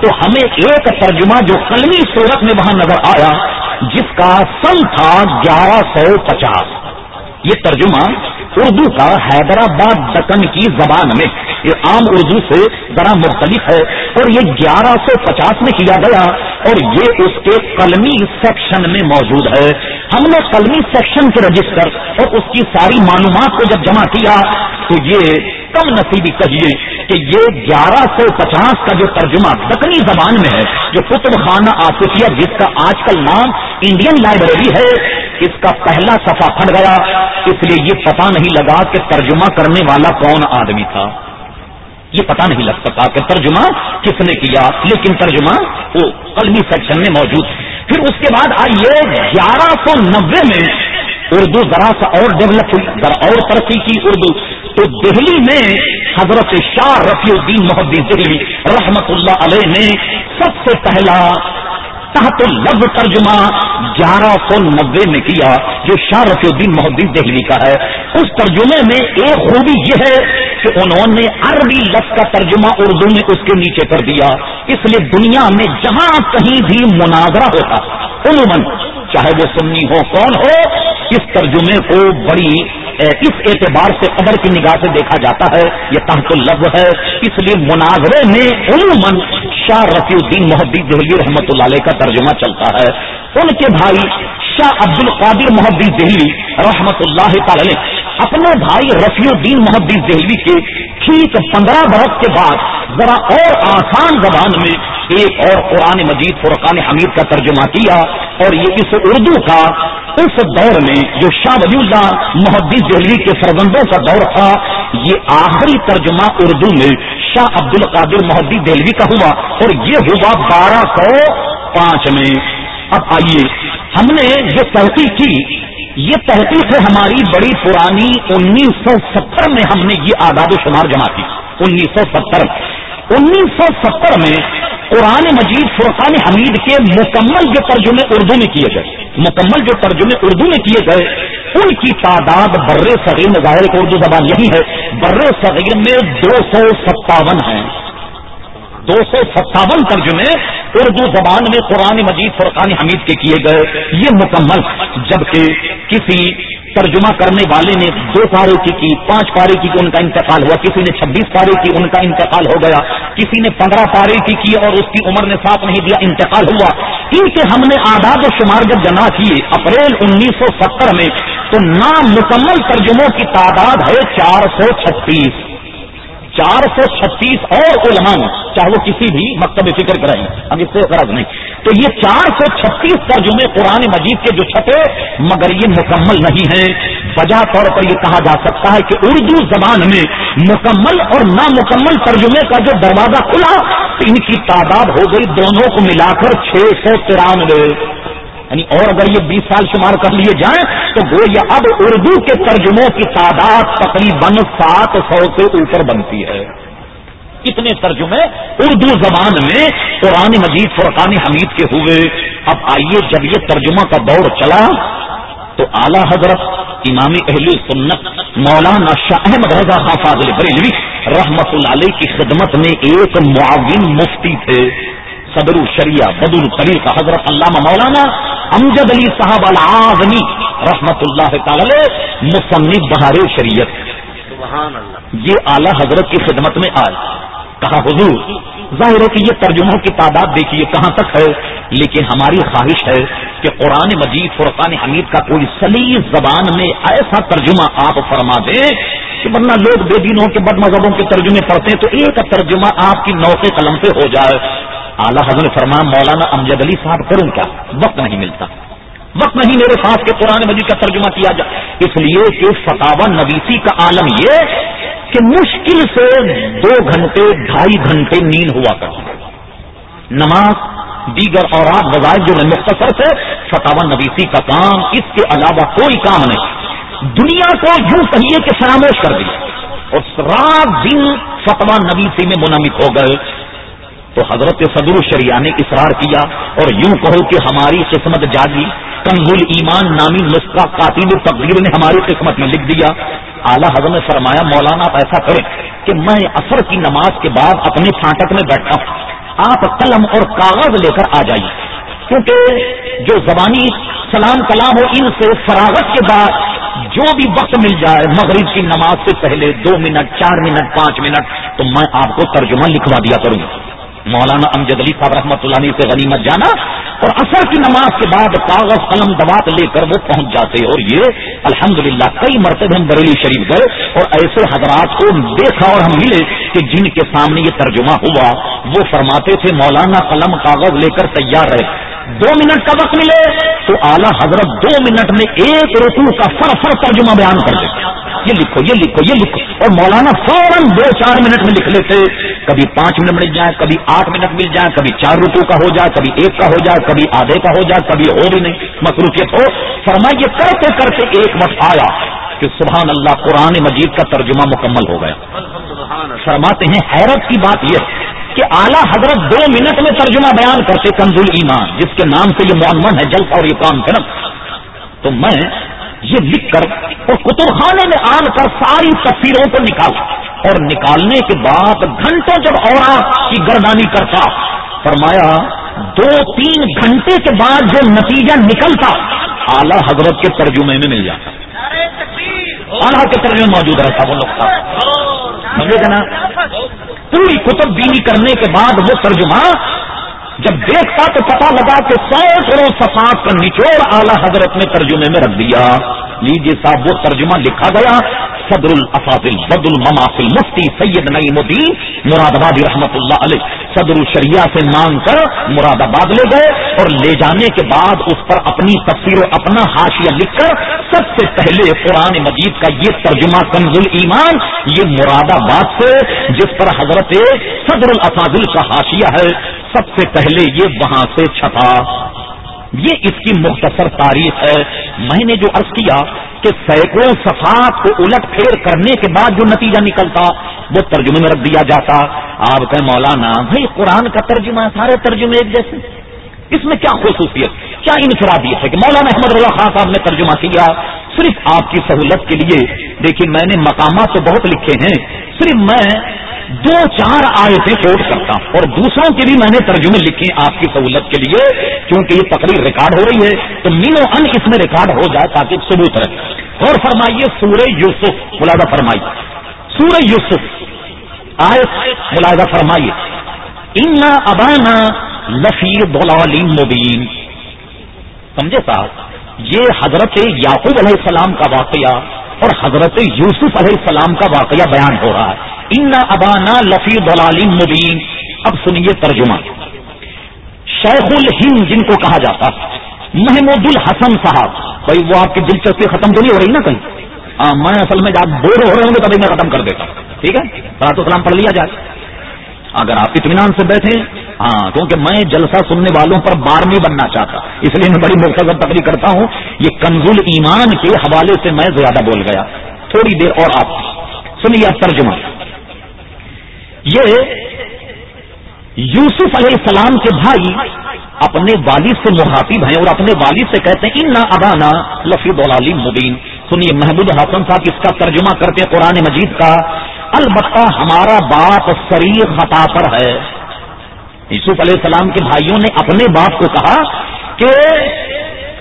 تو ہمیں ایک ترجمہ جو قلمی صورت میں وہاں نظر آیا، جس کا سن تھا گیارہ سو پچاس۔ یہ ترجمہ اردو کا حیدرآباد دکن کی زبان میں یہ عام اردو سے ذرا مختلف ہے اور یہ گیارہ سو پچاس میں کیا گیا اور یہ اس کے قلمی سیکشن میں موجود ہے۔ ہم نے قلمی سیکشن کے رجسٹر اور اس کی ساری معلومات کو جب جمع کیا تو یہ کم نصیبی کہیے کہ یہ گیارہ سو پچاس کا جو ترجمہ دکنی زبان میں ہے، جو کتب خانہ آصفیہ جس کا آج کل نام انڈین لائبریری ہے، اس کا پہلا صفحہ پھٹ گیا۔ اس لیے یہ پتا نہیں لگا کہ ترجمہ کرنے والا کون آدمی تھا۔ یہ پتا نہیں لگ سکتا کہ ترجمہ کس نے کیا، لیکن ترجمہ وہ قلمی سیکشن میں موجود پھر اس کے بعد آئیے گیارہ سو نبے میں اردو ذرا سا اور ڈیولپ ہوئی، ذرا اور ترقی کی اردو۔ تو دہلی میں حضرت شاہ رفیع الدین محدود دہلی رحمت اللہ علیہ نے سب سے پہلا تحت لفظ ترجمہ گیارہ سو نبے میں کیا، جو شاہ رفیع الدین محدود دہلی کا ہے۔ اس ترجمے میں ایک خوبی یہ ہے کہ انہوں نے عربی لفظ کا ترجمہ اردو میں اس کے نیچے کر دیا۔ اس لیے دنیا میں جہاں کہیں بھی مناظرہ ہوتا، عموماً چاہے وہ سنی ہو، کون ہو، اس ترجمے کو بڑی اس اعتبار سے قدر کی نگاہ سے دیکھا جاتا ہے، یہ تحت الفظ ہے۔ اس لیے مناظرے میں عموماً شاہ رفیع الدین محدید دہلی رحمت اللہ علیہ کا ترجمہ چلتا ہے۔ ان کے بھائی شاہ عبد القادر محدود دہلی رحمت اللہ تعالی اپنے بھائی رفیع الدین محدود دہلی کے ٹھیک پندرہ برس کے بعد ذرا اور آسان زبان میں ایک اور قرآن مجید فرقان حمید کا ترجمہ کیا اور یہ اس اردو کا اس دور میں جو شاہ ولی اللہ محدود دہلی کے فرزندوں کا دور تھا، یہ آخری ترجمہ اردو میں شاہ عبد القادر محدود دہلوی کا ہوا اور یہ ہوا بارہ سو پانچ میں۔ اب آئیے ہم نے یہ تحقیق کی، یہ تحقیق ہے ہماری بڑی پرانی انیس سو ستر میں ہم نے یہ آداد و شمار جمع کی۔ انیس سو ستر۔ انیس سو ستر میں قرآن مجید فرقان حمید کے مکمل جو ترجمے اردو میں کیے گئے، مکمل جو ترجمے اردو میں کیے گئے، ان کی تعداد بر صغیر میں، ظاہر اردو زبان یہی ہے بر صغیر میں دو سو ستاون ہیں۔ دو سو ستاون ترجمے اردو زبان میں قرآن مجید، فرقان حمید کے کیے گئے۔ یہ مکمل، جبکہ کسی ترجمہ کرنے والے نے دو پارے کی کی، پانچ پارے کی ان کا انتقال ہوا۔ کسی نے چھبیس پارے کی، ان کا انتقال ہو گیا۔ کسی نے پندرہ پارے کی کی اور اس کی عمر نے ساتھ نہیں دیا، انتقال ہوا۔ کیونکہ ہم نے آداد و شمار جب جمع کیے اپریل انیس سو ستر میں، تو نامکمل ترجموں کی تعداد ہے چار سو چھتیس۔ چار سو چھتیس اور علماء چاہے وہ کسی بھی مکتب فکر کرائیں اب اس سے غرض نہیں۔ تو یہ چار سو چھتیس ترجمے قرآن مجید کے جو چھپے، مگر یہ مکمل نہیں ہیں۔ وجہ طور پر یہ کہا جا سکتا ہے کہ اردو زبان میں مکمل اور نامکمل ترجمے کا جو دروازہ کھلا، ان کی تعداد ہو گئی دونوں کو ملا کر چھ سو ترانوے۔ یعنی اور اگر یہ بیس سال شمار کر لیے جائیں تو وہ یہ اب اردو کے ترجموں کی تعداد تقریباً سات سو سے اوپر بنتی ہے۔ اتنے ترجمے اردو زبان میں قرآن مجید، فرقان حمید کے ہوئے۔ اب آئیے جب یہ ترجمہ کا دور چلا تو اعلی حضرت امام اہل سنت مولانا شاہ احمد رضا خان فاضل بریلوی رحمت اللہ علیہ کی خدمت میں ایک معاون مفتی تھے۔ صدر الشریعہ بدر الطریق حضرت علامہ مولانا امجد علی صاحب العظمی رحمت اللہ تعالی مصنف بہار شریعت۔ یہ اعلی حضرت کی خدمت میں آئے۔ کہا حضور ظاہر ہے کہ یہ ترجموں کی تعداد دیکھیے کہاں تک ہے لیکن ہماری خواہش ہے کہ قرآن مجید فرقان حمید کا کوئی سلیس زبان میں ایسا ترجمہ آپ فرما دیں کہ ورنہ لوگ بے دینوں کے بد مذہبوں کے ترجمے پڑھتے ہیں تو ایک ترجمہ آپ کی نوقے قلم سے ہو جائے۔ اعلیٰ حضرت فرمان مولانا امجد علی صاحب کروں کیا؟ وقت نہیں ملتا۔ وقت نہیں، میرے پاس کے قرآن مجید کا ترجمہ کیا جائے۔ اس لیے کہ فتح نویسی کا عالم یہ کہ مشکل سے دو گھنٹے، ڈھائی گھنٹے نیند ہوا کرتا نماز، دیگر اور آپ وظائف جو مختصر سے فتح نویسی کا کام، اس کے علاوہ کوئی کام نہیں۔ دنیا کو یوں کہیے کہ فراموش کر دی۔ اور رات دن فتوا نویسی میں منمک ہو گئے۔ تو حضرت صدر الشریعہ نے اصرار کیا اور یوں کہو کہ ہماری قسمت جاگی کنزل ایمان نامی نسخہ قاتل تقدیر نے ہماری قسمت میں لکھ دیا۔ اعلیٰ حضرت نے فرمایا، مولانا آپ ایسا کریں کہ میں اثر کی نماز کے بعد اپنے پھاٹک میں بیٹھا ہوں۔ آپ قلم اور کاغذ لے کر آ جائیے۔ کیونکہ جو زبانی سلام کلام ہو، ان سے فراغت کے بعد جو بھی وقت مل جائے، مغرب کی نماز سے پہلے دو منٹ، چار منٹ، پانچ منٹ، تو میں آپ کو ترجمہ لکھوا دیا کروں۔ مولانا امجد علی صاحب رحمۃ اللہ علیہ سے غنیمت جانا اور اثر کی نماز کے بعد کاغذ قلم دبات لے کر وہ پہنچ جاتے اور یہ الحمدللہ کئی مرتبہ ہم بریلی شریف گئے اور ایسے حضرات کو دیکھا اور ہم ملے کہ جن کے سامنے یہ ترجمہ ہوا، وہ فرماتے تھے، مولانا قلم کاغذ لے کر تیار رہے دو منٹ کا وقت ملے تو اعلیٰ حضرت دو منٹ میں ایک رکو کا فر فر ترجمہ بیان کر دے یہ لکھو یہ لکھو یہ لکھو۔ اور مولانا فوراً دو چار منٹ میں لکھ لیتے۔ کبھی پانچ منٹ مل جائے کبھی آٹھ منٹ مل جائے کبھی چار رکو کا ہو جائے، کبھی ایک کا ہو جائے، کبھی آدھے کا ہو جائے، کبھی ہو بھی نہیں۔ مصروفیت ہو۔ فرمائیے، کرتے کرتے ایک وقت آیا کہ سبحان اللہ، قرآن مجید کا ترجمہ مکمل ہو گیا۔ فرماتے ہیں، حیرت کی بات یہ کہ اعلیٰ حضرت دو منٹ میں ترجمہ بیان کرتے کنزول ایمان، جس کے نام سے یہ معمن ہے جلد اور یہ کام کرم۔ تو میں یہ لکھ کر اور کتب خانے میں آن کر ساری تصویروں کو نکالا اور نکالنے کے بعد گھنٹوں جب اور کی گردانی کرتا، فرمایا، دو تین گھنٹے کے بعد جو نتیجہ نکلتا، اعلیٰ حضرت کے ترجمے میں مل جاتا۔ اعلیٰ کے ترجمے موجود رہتا وہ لوگ سمجھے نا پوری کتب بینی کرنے کے بعد وہ ترجمہ جب دیکھتا تو پتا لگا کہ سو کروڑ صفات کا نچوڑ اعلی حضرت نے ترجمے میں رکھ دیا۔ لیجیے صاحب، وہ ترجمہ لکھا گیا، صدر الافاظل بد المافل مفتی سید نعیم الدین مراد آبادی رحمت اللہ علیہ، صدر الشریعہ سے مانگ کر مراد آباد لے گئے اور لے جانے کے بعد اس پر اپنی تفسیر و اپنا حاشیہ لکھ کر سب سے پہلے قرآن مجید کا یہ ترجمہ کنز ایمان یہ مراد آباد سے، جس پر حضرت صدر الافاظل کا حاشیہ ہے۔ سب سے پہلے یہ وہاں سے چھپا۔ یہ اس کی مختصر تاریخ ہے۔ میں نے جو عرض کیا کہ سینکڑوں صفات کو الٹ پھیر کرنے کے بعد جو نتیجہ نکلتا، وہ ترجمے میں رکھ دیا جاتا۔ آپ کہ مولانا، بھائی قرآن کا ترجمہ سارے ترجمے ایک جیسے۔ اس میں کیا خصوصیت، کیا انفرادیت ہے کہ مولانا احمد اللہ خان صاحب نے ترجمہ کیا؟ صرف آپ کی سہولت کے لیے۔ دیکھیے، میں نے مقامات تو بہت لکھے ہیں، صرف میں دو چار آیتیں کوٹ کرتا ہوں اور دوسروں کے بھی میں نے ترجمے لکھے آپ کی سہولت کے لیے، کیونکہ یہ تقریر ریکارڈ ہو رہی ہے، تو مینو ان اس میں ریکارڈ ہو جائے تاکہ ثبوت رہے۔ اور فرمائیے سورہ یوسف، ملازہ فرمائیے۔ سورہ یوسف، آیت ملازہ فرمائیے۔ انا ابانا لفیر دولال مبین سمجھے صاحب، یہ حضرت یعقوب علیہ السلام کا واقعہ اور حضرت یوسف علیہ السلام کا واقعہ بیان ہو رہا ہے۔ ان ابانا لفی دلال مبین اب سنیے ترجمہ۔ شیخ الہند جن کو کہا جاتا محمود الحسن صاحب۔ بھائی وہ آپ کی دلچسپی ختم تو نہیں ہو رہی نا کہیں؟ ہاں میں اصل میں جب بور ہو رہے ہوں گے تبھی میں ختم کر دیتا ٹھیک ہے؟ رات و سلام پڑھ لیا جائے۔ اگر آپ اطمینان سے بیٹھے ہاں کیونکہ میں جلسہ سننے والوں پر بار نہیں بننا چاہتا۔ اس لیے میں بڑی مختصر تقریر کرتا ہوں۔ یہ کنزول ایمان کے حوالے سے میں زیادہ بول گیا۔ تھوڑی دیر اور آپ سنیے ترجمہ۔ یہ یوسف علیہ السلام کے بھائی اپنے والد سے محاطب ہیں اور اپنے والد سے کہتے ہیں ان نہ ابانا لفیب مبین سنیے محمود حسن صاحب اس کا ترجمہ کرتے ہیں قرآن مجید کا۔ البتہ ہمارا باپ سری خطا پر ہے۔ یوسف علیہ السلام کے بھائیوں نے اپنے باپ کو کہا کہ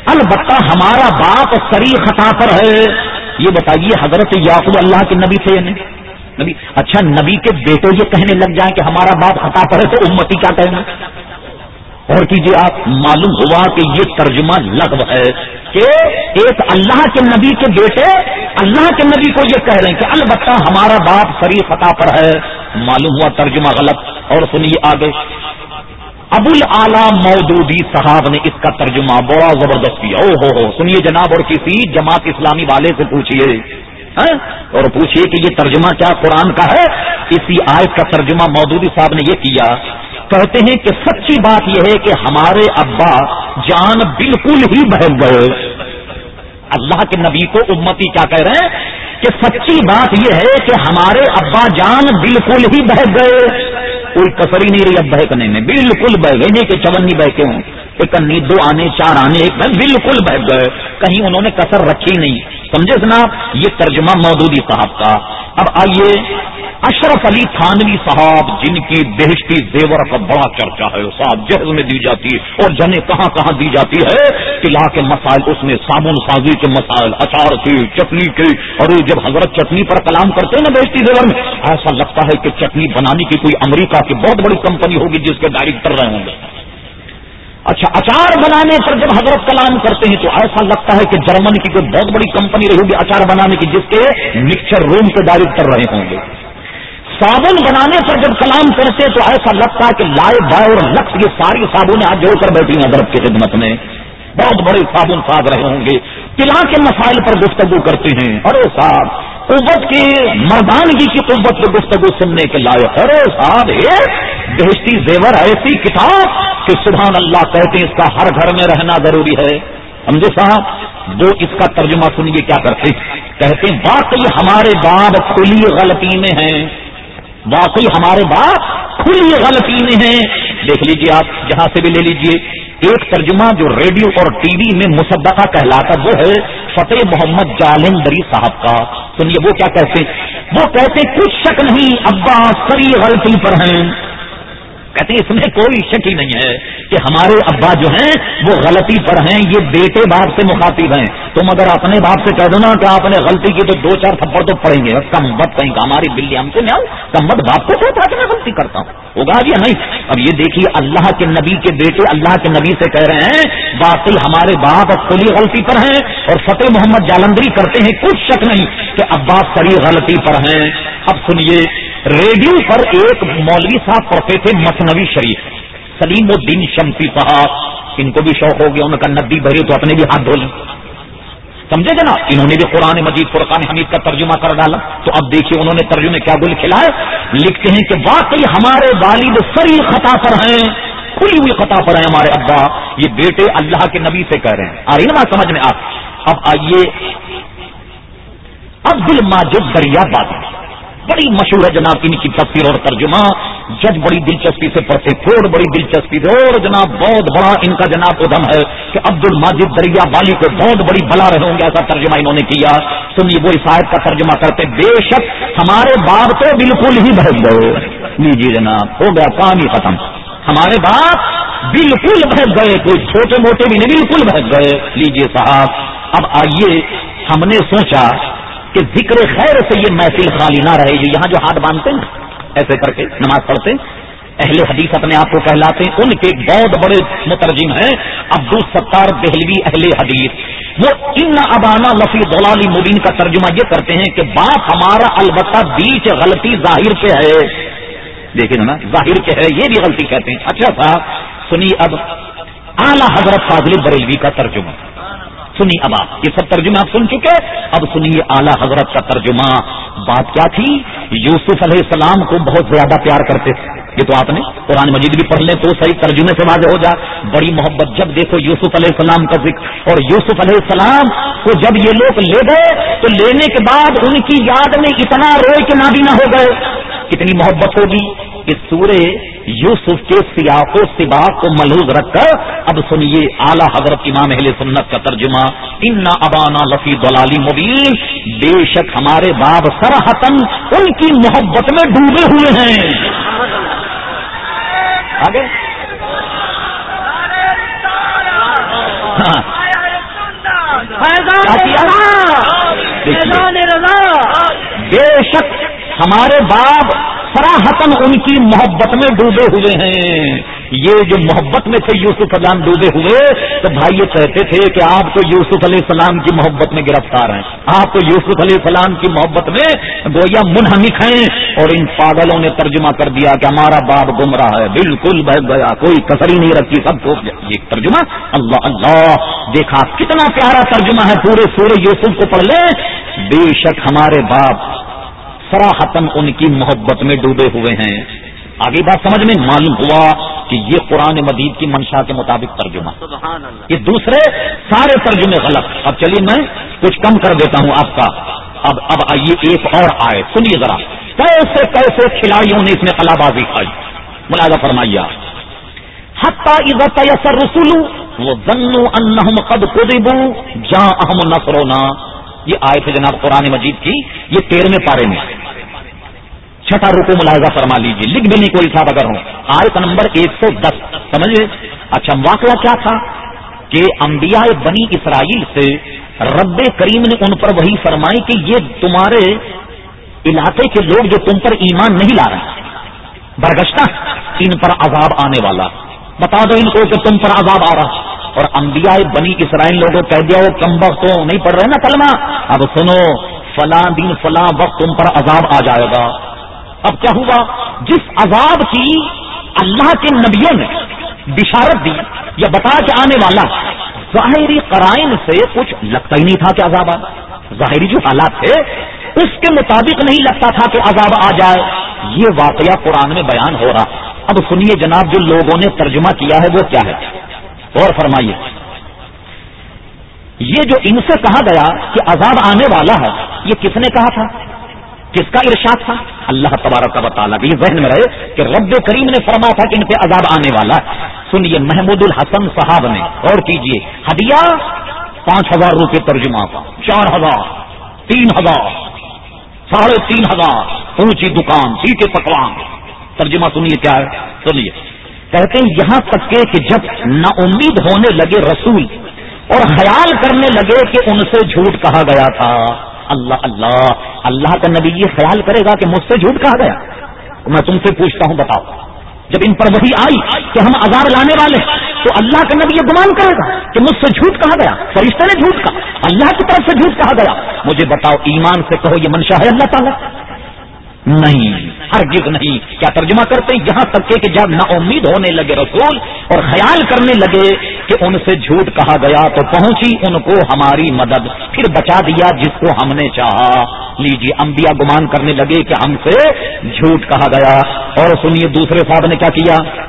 البتہ ہمارا باپ سری خطا پر ہے۔ یہ بتائیے، حضرت یعقوب اللہ کے نبی تھے نہیں؟ نبی اچھا نبی کے بیٹے یہ کہنے لگ جائیں کہ ہمارا باپ خطا پر ہے تو امتی کیا کہنا؟ اور کیجیے آپ، معلوم ہوا کہ یہ ترجمہ لغو ہے کہ ایک اللہ کے نبی کے بیٹے اللہ کے نبی کو یہ کہہ رہے ہیں کہ البتہ ہمارا باپ سری خطا پر ہے۔ معلوم ہوا ترجمہ غلط۔ اور سنیے آگے۔ ابو العلا مودودی صاحب نے اس کا ترجمہ بڑا زبردست کیا۔ او ہو ہو، سنیے جناب، اور کسی جماعت اسلامی والے سے پوچھیے اور پوچھیے کہ یہ ترجمہ کیا قرآن کا ہے؟ اسی آیت کا ترجمہ مودودی صاحب نے یہ کیا۔ کہتے ہیں کہ سچی بات یہ ہے کہ ہمارے ابا جان بالکل ہی بہل گئے۔ اللہ کے نبی کو امتی کیا کہہ رہے ہیں؟ کہ سچی بات یہ ہے کہ ہمارے ابا جان بالکل ہی بہ گئے۔ کوئی کسر ہی نہیں رہی اب بہکنے میں۔ بالکل بہ گئے۔ نہیں کہ چون نہیں بہکے ہوں۔ ایک انی دو آنے، چار آنے، ایک بالکل بہ گئے۔ کہیں انہوں نے کسر رکھی نہیں۔ سمجھے جناب؟ یہ ترجمہ مودودی صاحب کا۔ اب آئیے اشرف علی تھانوی صاحب، جن کی بہشتی زیور کا بڑا چرچا ہے صاحب جہز میں دی جاتی ہے اور جنیں کہاں کہاں دی جاتی ہے، قلعہ کے مسائل، اس میں صابن سازی کے مسائل، اچار کی، چٹنی کے اور جب حضرت چٹنی پر کلام کرتے ہیں نا بہشتی زیور میں، ایسا لگتا ہے کہ چٹنی بنانے کی کوئی امریکہ کی بہت بڑی کمپنی ہوگی جس کے ڈائریکٹر رہے ہوں گے۔ اچھا اچار بنانے پر جب حضرت کلام کرتے ہیں تو ایسا لگتا ہے کہ جرمن کی کوئی بہت بڑی کمپنی رہی ہوگی اچار بنانے کی، جس کے مکسچر روم سے ڈائریکٹ کر رہے ہوں گے۔ صابن بنانے پر جب کلام کرتے تو ایسا لگتا ہے کہ لائے بائے اور لکس یہ ساری صابنیں آج جوڑ کر بیٹھی ہیں حضرت کی خدمت میں۔ بہت بڑے صابن ساز رہے ہوں گے۔ قلعہ کے مسائل پر گفتگو کرتے ہیں۔ ارے صاحب، قوت کی مردانگی کی قوت پر گفتگو سننے کے لائق۔ ارے صاحب بہشتی زیور، ایسی کتاب کہ سبحان اللہ کہتے ہیں اس کا ہر گھر میں رہنا ضروری ہے۔ سمجھے صاحب وہ اس کا ترجمہ سنیے کیا کرتے کہتے ہیں، واقعی ہمارے بعد کھلی غلطی میں ہیں۔ واقعی ہمارے باپ کھلی غلطی میں ہیں۔ دیکھ لیجیے آپ، جہاں سے بھی لے لیجیے ایک ترجمہ جو ریڈیو اور ٹی وی میں مصدقہ کہلاتا وہ ہے فتح محمد جالندری صاحب کا۔ سنیے وہ کیا کہتے وہ کہتے کچھ شک نہیں ابا سری غلطی پر ہیں۔ کہتے ہیں، اس میں کوئی شک ہی نہیں ہے کہ ہمارے ابا جو ہیں، وہ غلطی پر ہیں، یہ بیٹے باپ سے مخاطب ہیں۔ تم اگر اپنے باپ سے کہہ دو نا کہ آپ نے غلطی کی تو دو چار تھپڑ تو پڑیں گے۔ کم بت کہیں ہماری بلی ہم سے میں کم بت باپ کو کہتا کہ میں غلطی کرتا ہوں۔ ہوگا یا نہیں؟ اب یہ دیکھیے، اللہ کے نبی کے بیٹے اللہ کے نبی سے کہہ رہے ہیں، واقعی ہمارے باپ اب غلطی پر ہیں اور فتح محمد جالندری کرتے ہیں، کچھ شک نہیں کہ ابا سڑی غلطی پر ہیں۔ اب سنیے ریڈیو پر ایک مولوی صاحب پڑھتے تھے مصنوعی شریف۔ سلیم الدین شمسی صاحب، ان کو بھی شوق ہو گیا ان کا ندی بھری تو اپنے بھی ہاتھ دھو لیں۔ سمجھے گا نا انہوں نے بھی قرآن مجید، فرقان حمید کا ترجمہ کر ڈالا۔ تو اب دیکھیے انہوں نے ترجمے کیا گل کھلائے۔ لکھتے ہیں کہ واقعی ہمارے والد سری خطا پر ہیں، کھلی ہوئی خطا پر ہیں ہمارے ابا۔ یہ بیٹے اللہ کے نبی سے کہہ رہے ہیں۔ آ رہی نا بات سمجھ میں؟ آپ اب آئیے عبد الماجد دریا بات بڑی مشہور ہے جناب ان کی تفسیر اور ترجمہ۔ جج بڑی دلچسپی سے پڑھتے تھوڑ بڑی دلچسپی سے۔ اور جناب، بہت بڑا ان کا جناب ادم ہے کہ عبد الماجد دریا بالی کو بہت بڑی بلا رہے ہوں گے، ایسا ترجمہ انہوں نے کیا۔ سنیے، وہ عیسائیت کا ترجمہ کرتے بے شک ہمارے باپ تو بالکل ہی بہت گئے۔ لیجیے جناب، ہو گیا، کام ہی ختم۔ ہمارے باپ بالکل بہت گئے، کوئی چھوٹے موٹے بھی نہیں، بالکل بہت گئے۔ لیجیے صاحب، اب آئیے، ہم نے سوچا کہ ذکر خیر سے یہ محفل خالی نہ رہے، جو یہاں جو ہاتھ باندھتے ہیں، ایسے کر کے نماز پڑھتے اہل حدیث اپنے آپ کو کہلاتے ہیں۔ ان کے بہت بڑے مترجم ہیں عبد الستار دہلوی اہل حدیث۔ وہ ان ابانا لفی دولالی مبین کا ترجمہ یہ کرتے ہیں کہ باپ ہمارا البتہ بیچ غلطی ظاہر پہ ہے۔ دیکھیں نا ظاہر پہ ہے، یہ بھی غلطی کہتے ہیں۔ اچھا تھا سنی اب اعلی حضرت فاضل بریلوی کا ترجمہ۔ سنی اب آپ یہ سب ترجمہ آپ سن چکے اب سنیے اعلی حضرت کا ترجمہ۔ بات کیا تھی؟ یوسف علیہ السلام کو بہت زیادہ پیار کرتے تھے۔ یہ تو آپ نے قرآن مجید بھی پڑھ لیں تو صحیح ترجمے سے واضح ہو جائے بڑی محبت جب دیکھو یوسف علیہ السلام کا ذکر۔ اور یوسف علیہ السلام کو جب یہ لوگ لے گئے، تو لینے کے بعد ان کی یاد میں اتنا روئے کے نابینا ہو گئے۔ کتنی محبت ہوگی۔ اس سورے یوسف کے سیاق و سباق کو ملوز رکھ کر، اب سنیے اعلی حضرت امام اہل سنت کا ترجمہ ان ابانا لفی دلالی مبین بے شک ہمارے باب سرحتن ان کی محبت میں ڈوبے ہوئے ہیں۔ آگے۔ ہاں۔ بے شک ہمارے باب سراہتن ان کی محبت میں ڈوبے ہوئے ہیں۔ یہ جو محبت میں تھے یوسف السلام ڈوبے ہوئے، تو بھائی یہ کہتے تھے کہ آپ تو یوسف علیہ السلام کی محبت میں گرفتار ہیں۔ آپ تو یوسف علیہ السلام کی محبت میں گویا منہمک ہیں۔ اور ان پاگلوں نے ترجمہ کر دیا کہ ہمارا باپ گمراہ ہے۔ بالکل بہ گیا کوئی کسری نہیں رکھی، سب کو یہ ترجمہ؟ اللہ اللہ۔ دیکھا کتنا پیارا ترجمہ ہے۔ پورے سورے یوسف کو پڑھ لیں۔ بے شک ہمارے باپ سراہتن ان کی محبت میں ڈوبے ہوئے ہیں۔ آگے بات سمجھ میں معلوم ہوا کہ یہ قرآن مدید کی منشا کے مطابق ترجمہ۔ یہ دوسرے سارے ترجمے غلط۔ اب چلیے میں کچھ کم کر دیتا ہوں آپ کا۔ اب اب آئیے ایک اور آئے سنیے ذرا۔ کیسے کیسے کھلاڑیوں نے اس میں کلا بازی کھائی؟ ملازہ فرمائیے حتہ عزت یسر رسول وہ ضنو ان قد قدبو جا اہم نسرونا یہ آئے تھے جناب قرآن مجید کی، یہ تیرہویں پارے میں۔ چھٹا روپے ملاحظہ فرما لیجیے لکھ بھی نہیں کوئی صاحب اگر ہوں آیت نمبر ایک سو دس، سمجھے؟ اچھا واقعہ کیا تھا؟ کہ انبیاء بنی اسرائیل سے رب کریم نے ان پر وہی فرمائی کہ یہ تمہارے علاقے کے لوگ جو تم پر ایمان نہیں لا رہے، برگشتہ، ان پر عذاب آنے والا۔ بتا دو ان کو کہ تم پر عذاب آ رہا۔ اور انبیاء بنی اسرائیل لوگوں کہہ دیا، وہ کم وقت تو نہیں پڑھ رہے نا کلمہ؟ اب سنو، فلاں دن، فلاں وقت تم پر عذاب آ جائے گا۔ اب کیا ہوا؟ جس عذاب کی اللہ کے نبیوں نے بشارت دی یا بتا کے آنے والا، ظاہری قرائن سے کچھ لگتا ہی نہیں تھا کہ عذاب آ ظاہری جو حالات تھے، اس کے مطابق نہیں لگتا تھا کہ عذاب آ جائے۔ یہ واقعہ قرآن میں بیان ہو رہا۔ اب سنیے جناب، جو لوگوں نے ترجمہ کیا ہے، وہ کیا ہے؟ اور فرمائیے۔ یہ جو ان سے کہا گیا کہ عذاب آنے والا ہے، یہ کس نے کہا تھا؟ کس کا ارشاد تھا؟ اللہ تبارک کا تعالیٰ یہ ذہن میں رہے کہ رب کریم نے فرما تھا کہ ان پہ عذاب آنے والا ہے۔ سنیے، محمود الحسن صاحب نے اور کیجیے ہدیہ؟ پانچ ہزار روپے ترجمہ کا۔ چار ہزار، تین ہزار، ساڑھے تین ہزار۔ اونچی دکان سیٹے پکوان۔ ترجمہ سنیے کیا ہے؟ سنیے۔ کہتے ہیں، یہاں تک کہ جب نا امید ہونے لگے رسول اور خیال کرنے لگے کہ ان سے جھوٹ کہا گیا تھا، اللہ اللہ اللہ کا نبی یہ خیال کرے گا کہ مجھ سے جھوٹ کہا گیا۔ میں تم سے پوچھتا ہوں، بتاؤ، جب ان پر وہی آئی کہ ہم آزار لانے والے تو اللہ کا نبی یہ گمان کرے گا کہ مجھ سے جھوٹ کہا گیا، فرشتے نے جھوٹ کہا، اللہ کی طرف سے جھوٹ کہا گیا۔ مجھے بتاؤ، ایمان سے کہو یہ منشا ہے اللہ تعالیٰ۔ نہیں ہرگز نہیں۔ کیا ترجمہ کرتے ہیں؟ یہاں تک کہ جب نا امید ہونے لگے رسول اور خیال کرنے لگے کہ ان سے جھوٹ کہا گیا تو پہنچی ان کو ہماری مدد، پھر بچا دیا جس کو ہم نے چاہا۔ لیجیے، انبیاء گمان کرنے لگے کہ ہم سے جھوٹ کہا گیا۔ اور سنیے، دوسرے صاحب نے کیا کیا؟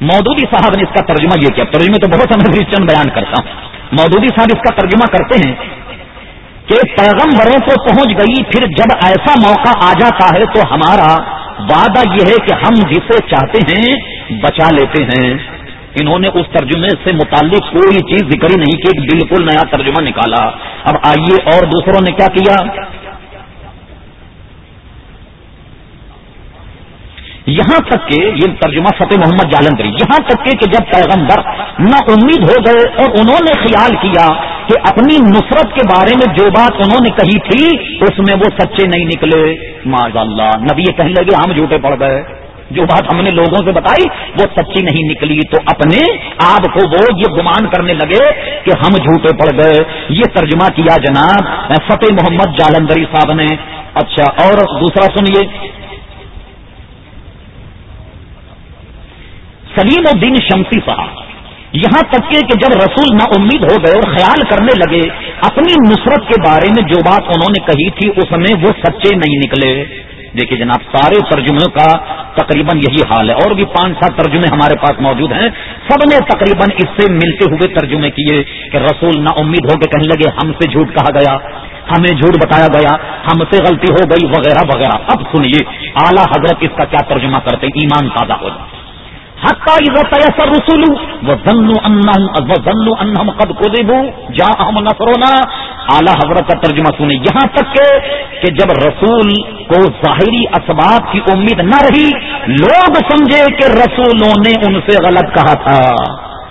مودودی صاحب نے اس کا ترجمہ یہ کیا۔ ترجمے تو بہت سمجھ چند بیان کرتا ہوں۔ مودودی صاحب اس کا ترجمہ کرتے ہیں۔ کہ پیغمبروں کو پہنچ گئی، پھر جب ایسا موقع آ جاتا ہے تو ہمارا وعدہ یہ ہے کہ ہم جسے چاہتے ہیں بچا لیتے ہیں۔ انہوں نے اس ترجمے سے متعلق کوئی چیز ذکر نہیں کی بالکل نیا ترجمہ نکالا۔ اب آئیے اور دوسروں نے کیا کیا؟ یہاں تک کہ یہ ترجمہ فتح محمد جالندری یہاں تک کہ جب پیغمبر نہ امید ہو گئے اور انہوں نے خیال کیا کہ اپنی نصرت کے بارے میں جو بات انہوں نے کہی تھی، اس میں وہ سچے نہیں نکلے۔ ماض اللہ نبی یہ کہنے لگے، ہم جھوٹے پڑ گئے۔ جو بات ہم نے لوگوں سے بتائی، وہ سچی نہیں نکلی۔ تو اپنے آپ کو وہ یہ گمان کرنے لگے کہ ہم جھوٹے پڑ گئے۔ یہ ترجمہ کیا جناب، فتح محمد جالندری صاحب نے۔ اچھا اور دوسرا سنیے۔ سلیم الدین شمسی صاحب، یہاں تک کہ جب رسول نا امید ہو گئے اور خیال کرنے لگے، اپنی نصرت کے بارے میں جو بات انہوں نے کہی تھی، اس میں وہ سچے نہیں نکلے۔ دیکھیے جناب، سارے ترجموں کا تقریباً یہی حال ہے۔ اور بھی پانچ سات ترجمے ہمارے پاس موجود ہیں۔ سب نے تقریباً اس سے ملتے ہوئے ترجمے کیے کہ رسول نا امید ہو کے کہنے لگے، ہم سے جھوٹ کہا گیا، ہمیں جھوٹ بتایا گیا، ہم سے غلطی ہو گئی، وغیرہ وغیرہ۔ اب سنیے، اعلیٰ حضرت اس کا کیا ترجمہ کرتے ایمان تازہ ہو جائے۔ رسول جا ہم نسرونا اعلیٰ حضرت کا ترجمہ سنی یہاں تک کہ جب رسول کو ظاہری اسباب کی امید نہ رہی، لوگ سمجھے کہ رسولوں نے ان سے غلط کہا تھا۔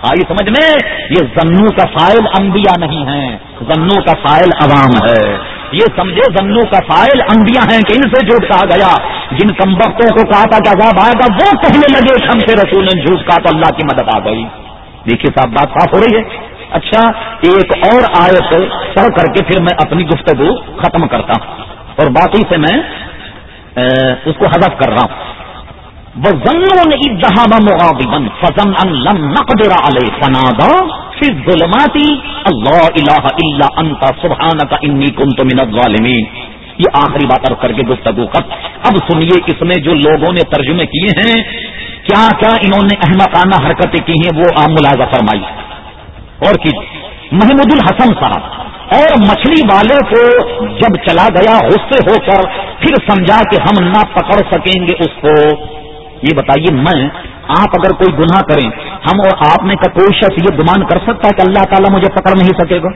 آئی سمجھ میں، یہ زنو کا فائل انبیاء نہیں ہے زنو کا فائل عوام ہے۔ یہ سمجھے زنو کا فائل، انبیاء ہیں کہ ان سے جھوٹ کہا گیا۔ جن کم وقتوں کو کہا تھا کہ عذاب آئے گا، وہ کہنے لگے ہم سے رسول نے جھوٹ کہا تو اللہ کی مدد آ گئی۔ دیکھیے صاحب، بات صاف ہو رہی ہے۔ اچھا ایک اور آیت پڑھ کر کے پھر میں اپنی گفتگو ختم کرتا ہوں۔ اور باقی سے میں اس کو ہدف کر رہا ہوں۔ فضن فنادا ظلماتی اللہ الہ الا انت، سبحانک انی کنت من الظالمین۔ یہ آخری بات کر کے گفتگو کا اب سنیے اس میں جو لوگوں نے ترجمے کیے ہیں، کیا کیا انہوں نے احمقانہ حرکتیں کی ہیں، وہ عام ملازہ فرمائی اور کی محمود الحسن صاحب۔ اور مچھلی والے کو جب چلا گیا، غصے ہو کر پھر سمجھا کہ ہم نہ پکڑ سکیں گے اس کو۔ یہ بتائیے میں، آپ اگر کوئی گناہ کریں، ہم اور آپ میں کا کوئی شخص یہ گمان کر سکتا ہے کہ اللہ تعالیٰ مجھے پکڑ نہیں سکے گا؟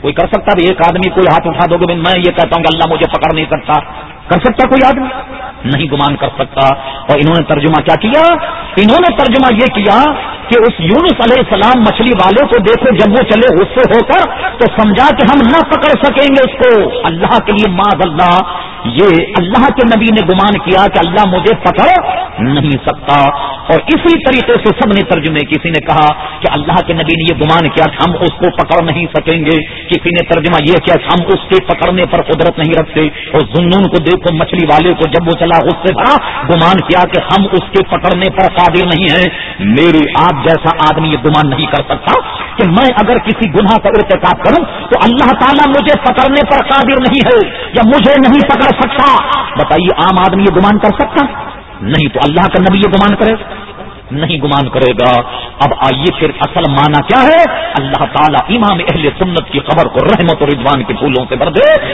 کوئی کر سکتا بھی ایک آدمی کوئی ہاتھ اٹھا دو گے، میں یہ کہتا ہوں کہ اللہ مجھے پکڑ نہیں سکتا۔ کر سکتا کوئی آدمی؟ نہیں گمان کر سکتا۔ اور انہوں نے ترجمہ کیا کیا؟ انہوں نے ترجمہ یہ کیا کہ اس یونس علیہ السلام مچھلی والے کو دیکھو، جب وہ چلے غصے ہو کر، تو سمجھا کہ ہم نہ پکڑ سکیں گے اس کو۔ اللہ کے لیے ماں اللہ۔ یہ اللہ کے نبی نے گمان کیا کہ اللہ مجھے پکڑ نہیں سکتا۔ اور اسی طریقے سے سب نے ترجمے، کسی نے کہا کہ اللہ کے نبی نے یہ گمان کیا کہ ہم اس کو پکڑ نہیں سکیں گے۔ کسی نے ترجمہ یہ کیا کہ ہم اس کے پکڑنے پر قدرت نہیں رکھتے اور زنون کو دیکھو مچھلی والے کو جب وہ چلا اس سے بھرا، گمان کیا کہ ہم اس کے پکڑنے پر قادر نہیں ہیں۔ میری آپ جیسا آدمی یہ گمان نہیں کر سکتا کہ میں اگر کسی گناہ کا ارتقاب کروں تو اللہ تعالیٰ مجھے پکڑنے پر قادر نہیں ہے یا مجھے نہیں پکڑ سکتا۔ بتائیے، عام آدمی یہ گمان کر سکتا؟ نہیں تو اللہ کا نبی یہ گمان کرے۔ نہیں گمان کرے گا۔ اب آئیے پھر اصل مانا کیا ہے؟ اللہ تعالیٰ امام اہل سنت کی خبر کو رحمت و رضوان کے پھولوں سے بھر دے۔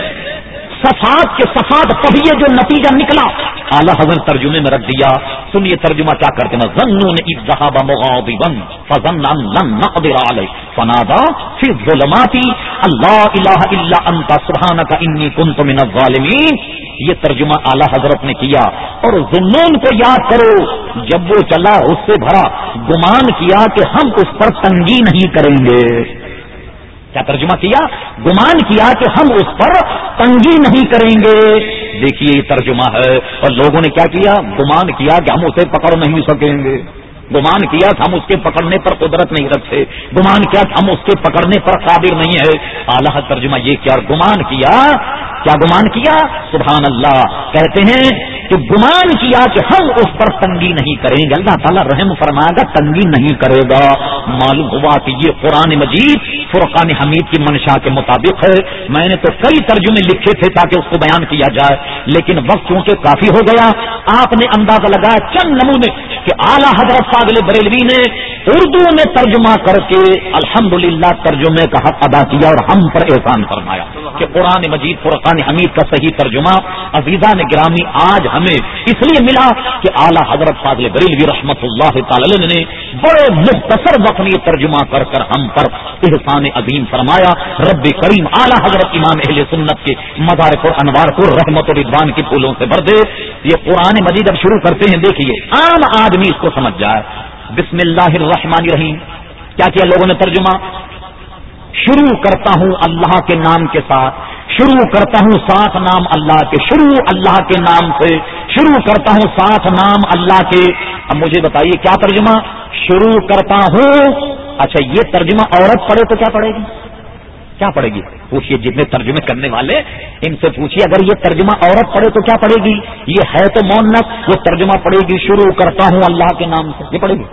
صفات کے صفات پڑھیے جو نتیجہ نکلا۔ اعلیٰ حضرت ترجمے میں رکھ دیا سنیے ترجمہ کیا کرتے ہیں؟ زنون ابزہاب مغاضبا فظن ان لن نقدر علی فنادا فی الظلمات اللہ الہ الا انت، سبحانک انی کنت من الظالمین۔ یہ ترجمہ اعلیٰ حضرت نے کیا۔ اور زنون کو یاد کرو، جب وہ چلا، اس سے بھرا، گمان کیا کہ ہم اس پر تنگی نہیں کریں گے۔ کیا ترجمہ کیا؟ گمان کیا کہ ہم اس پر تنگی نہیں کریں گے۔ دیکھیے یہ ترجمہ ہے۔ اور لوگوں نے کیا کیا؟ گمان کیا کہ ہم اسے پکڑ نہیں سکیں گے۔ گمان کیا کہ ہم اس کے پکڑنے پر قدرت نہیں رکھتے۔ گمان کیا کہ ہم اس کے پکڑنے پر قابل نہیں ہے اعلیٰ ترجمہ یہ کیا اور گمان کیا کیا گمان کیا؟ سبحان اللہ کہتے ہیں کہ گمان کیا کہ ہم اس پر تنگی نہیں کریں گے۔ اللہ تعالیٰ رحم فرمائے گا، تنگی نہیں کرے گا۔ معلوم ہوا کہ یہ قرآن مجید، فرقان حمید کی منشا کے مطابق ہے۔ میں نے تو کئی ترجمے لکھے تھے تاکہ اس کو بیان کیا جائے، لیکن وقت چونکہ کافی ہو گیا، آپ نے اندازہ لگایا چند نمونے کہ اعلیٰ حضرت فاضل بریلوی نے اردو میں ترجمہ کر کے الحمدللہ ترجمے کا حق ادا کیا اور ہم پر احسان فرمایا کہ قرآن مجید، فرقان حمید کا صحیح ترجمہ عزیزہ نے گرامی آج ہمیں اس لیے ملا کہ اعلیٰ حضرت فاضل بریلوی رحمت اللہ تعالی نے بڑے مختصر وقت یہ ترجمہ کر کر ہم پر احسان عظیم فرمایا۔ رب کریم اعلیٰ حضرت امام اہل سنت کے مدار پر انوار کو رحمت و ردوان کے پھولوں سے بھر دے۔ یہ قرآن مجید اب شروع کرتے ہیں، دیکھیے، عام آدمی اس کو سمجھ جائے۔ بسم اللہ الرحمن الرحیم۔ کیا کیا لوگوں نے ترجمہ؟ شروع کرتا ہوں اللہ کے نام کے ساتھ۔ شروع کرتا ہوں ساتھ نام اللہ کے، شروع اللہ کے نام سے، شروع کرتا ہوں ساتھ نام اللہ کے۔ اب مجھے بتائیے کیا ترجمہ؟ شروع کرتا ہوں۔ اچھا یہ ترجمہ عورت پڑھے تو کیا پڑھے گی؟ کیا پڑھے گی؟ پوچھیے جتنے ترجمے کرنے والے، ان سے پوچھیے اگر یہ ترجمہ عورت پڑھے تو کیا پڑھے گی؟ یہ ہے تو مونت وہ ترجمہ پڑے گی شروع کرتا ہوں اللہ کے نام سے۔ یہ پڑھے گی؟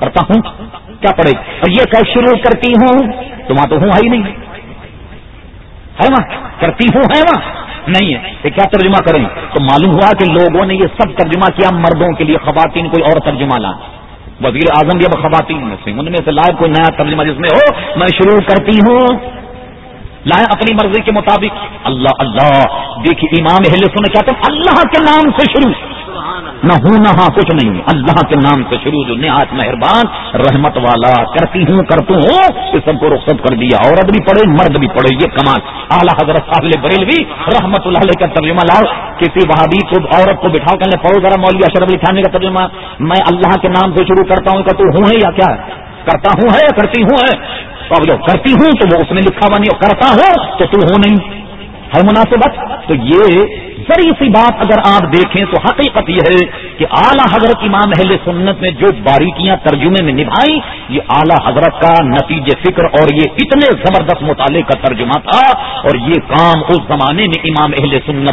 کرتا ہوں؟ کیا پڑے گی؟ اور یہ کہ شروع کرتی ہوں، تو وہاں تو ہوں ہی نہیں۔ ہے وہاں؟ کرتی ہوں ہے وہاں؟ نہیں ہے۔ یہ کیا ترجمہ کریں؟ تو معلوم ہوا کہ لوگوں نے یہ سب ترجمہ کیا مردوں کے لیے، خواتین کوئی اور ترجمہ لا۔ وزیر اعظم بھی اب خواتین میں سے ان میں سے لائے کوئی نیا ترجمہ جس میں ہو، میں شروع کرتی ہوں۔ لائے اپنی مرضی کے مطابق. اللہ اللہ. دیکھیے، امام اہل سنے کہتے ہیں اللہ کے نام سے شروع. نہ ہوں نہ ہاں کچھ نہیں. اللہ کے نام سے شروع جو نہایت مہربان. رحمت والا کرتی ہوں، کرتوں ہوں یہ سب کو رخصت کر دیا. عورت بھی پڑھے، مرد بھی پڑھے. یہ کمال. اعلیٰ حضرت صاحب بریل بھی رحمت اللہ کا ترجمہ لاؤ. کسی وہابی کو، عورت کو بٹھا کر پڑھو ذرا، مولوی اشرف علی خان کا ترجمہ. میں اللہ کے نام سے شروع کرتا ہوں، کہ تو ہوں ہے یا کیا؟ کرتا ہوں ہے یا کرتی ہوں ہے تو اب جو کرتی ہوں تو وہ اس میں لکھا ہوا نہیں اور کرتا ہوں تو تو ہوں نہیں۔ ہے مناسبت؟ تو یہ ذری سی بات اگر آپ دیکھیں تو حقیقت یہ ہے کہ اعلیٰ حضرت امام اہل سنت نے جو باریکیاں ترجمے میں نبھائی یہ اعلیٰ حضرت کا نتیج فکر اور یہ اتنے زبردست مطالعے کا ترجمہ تھا اور یہ کام اس زمانے میں امام اہل سنت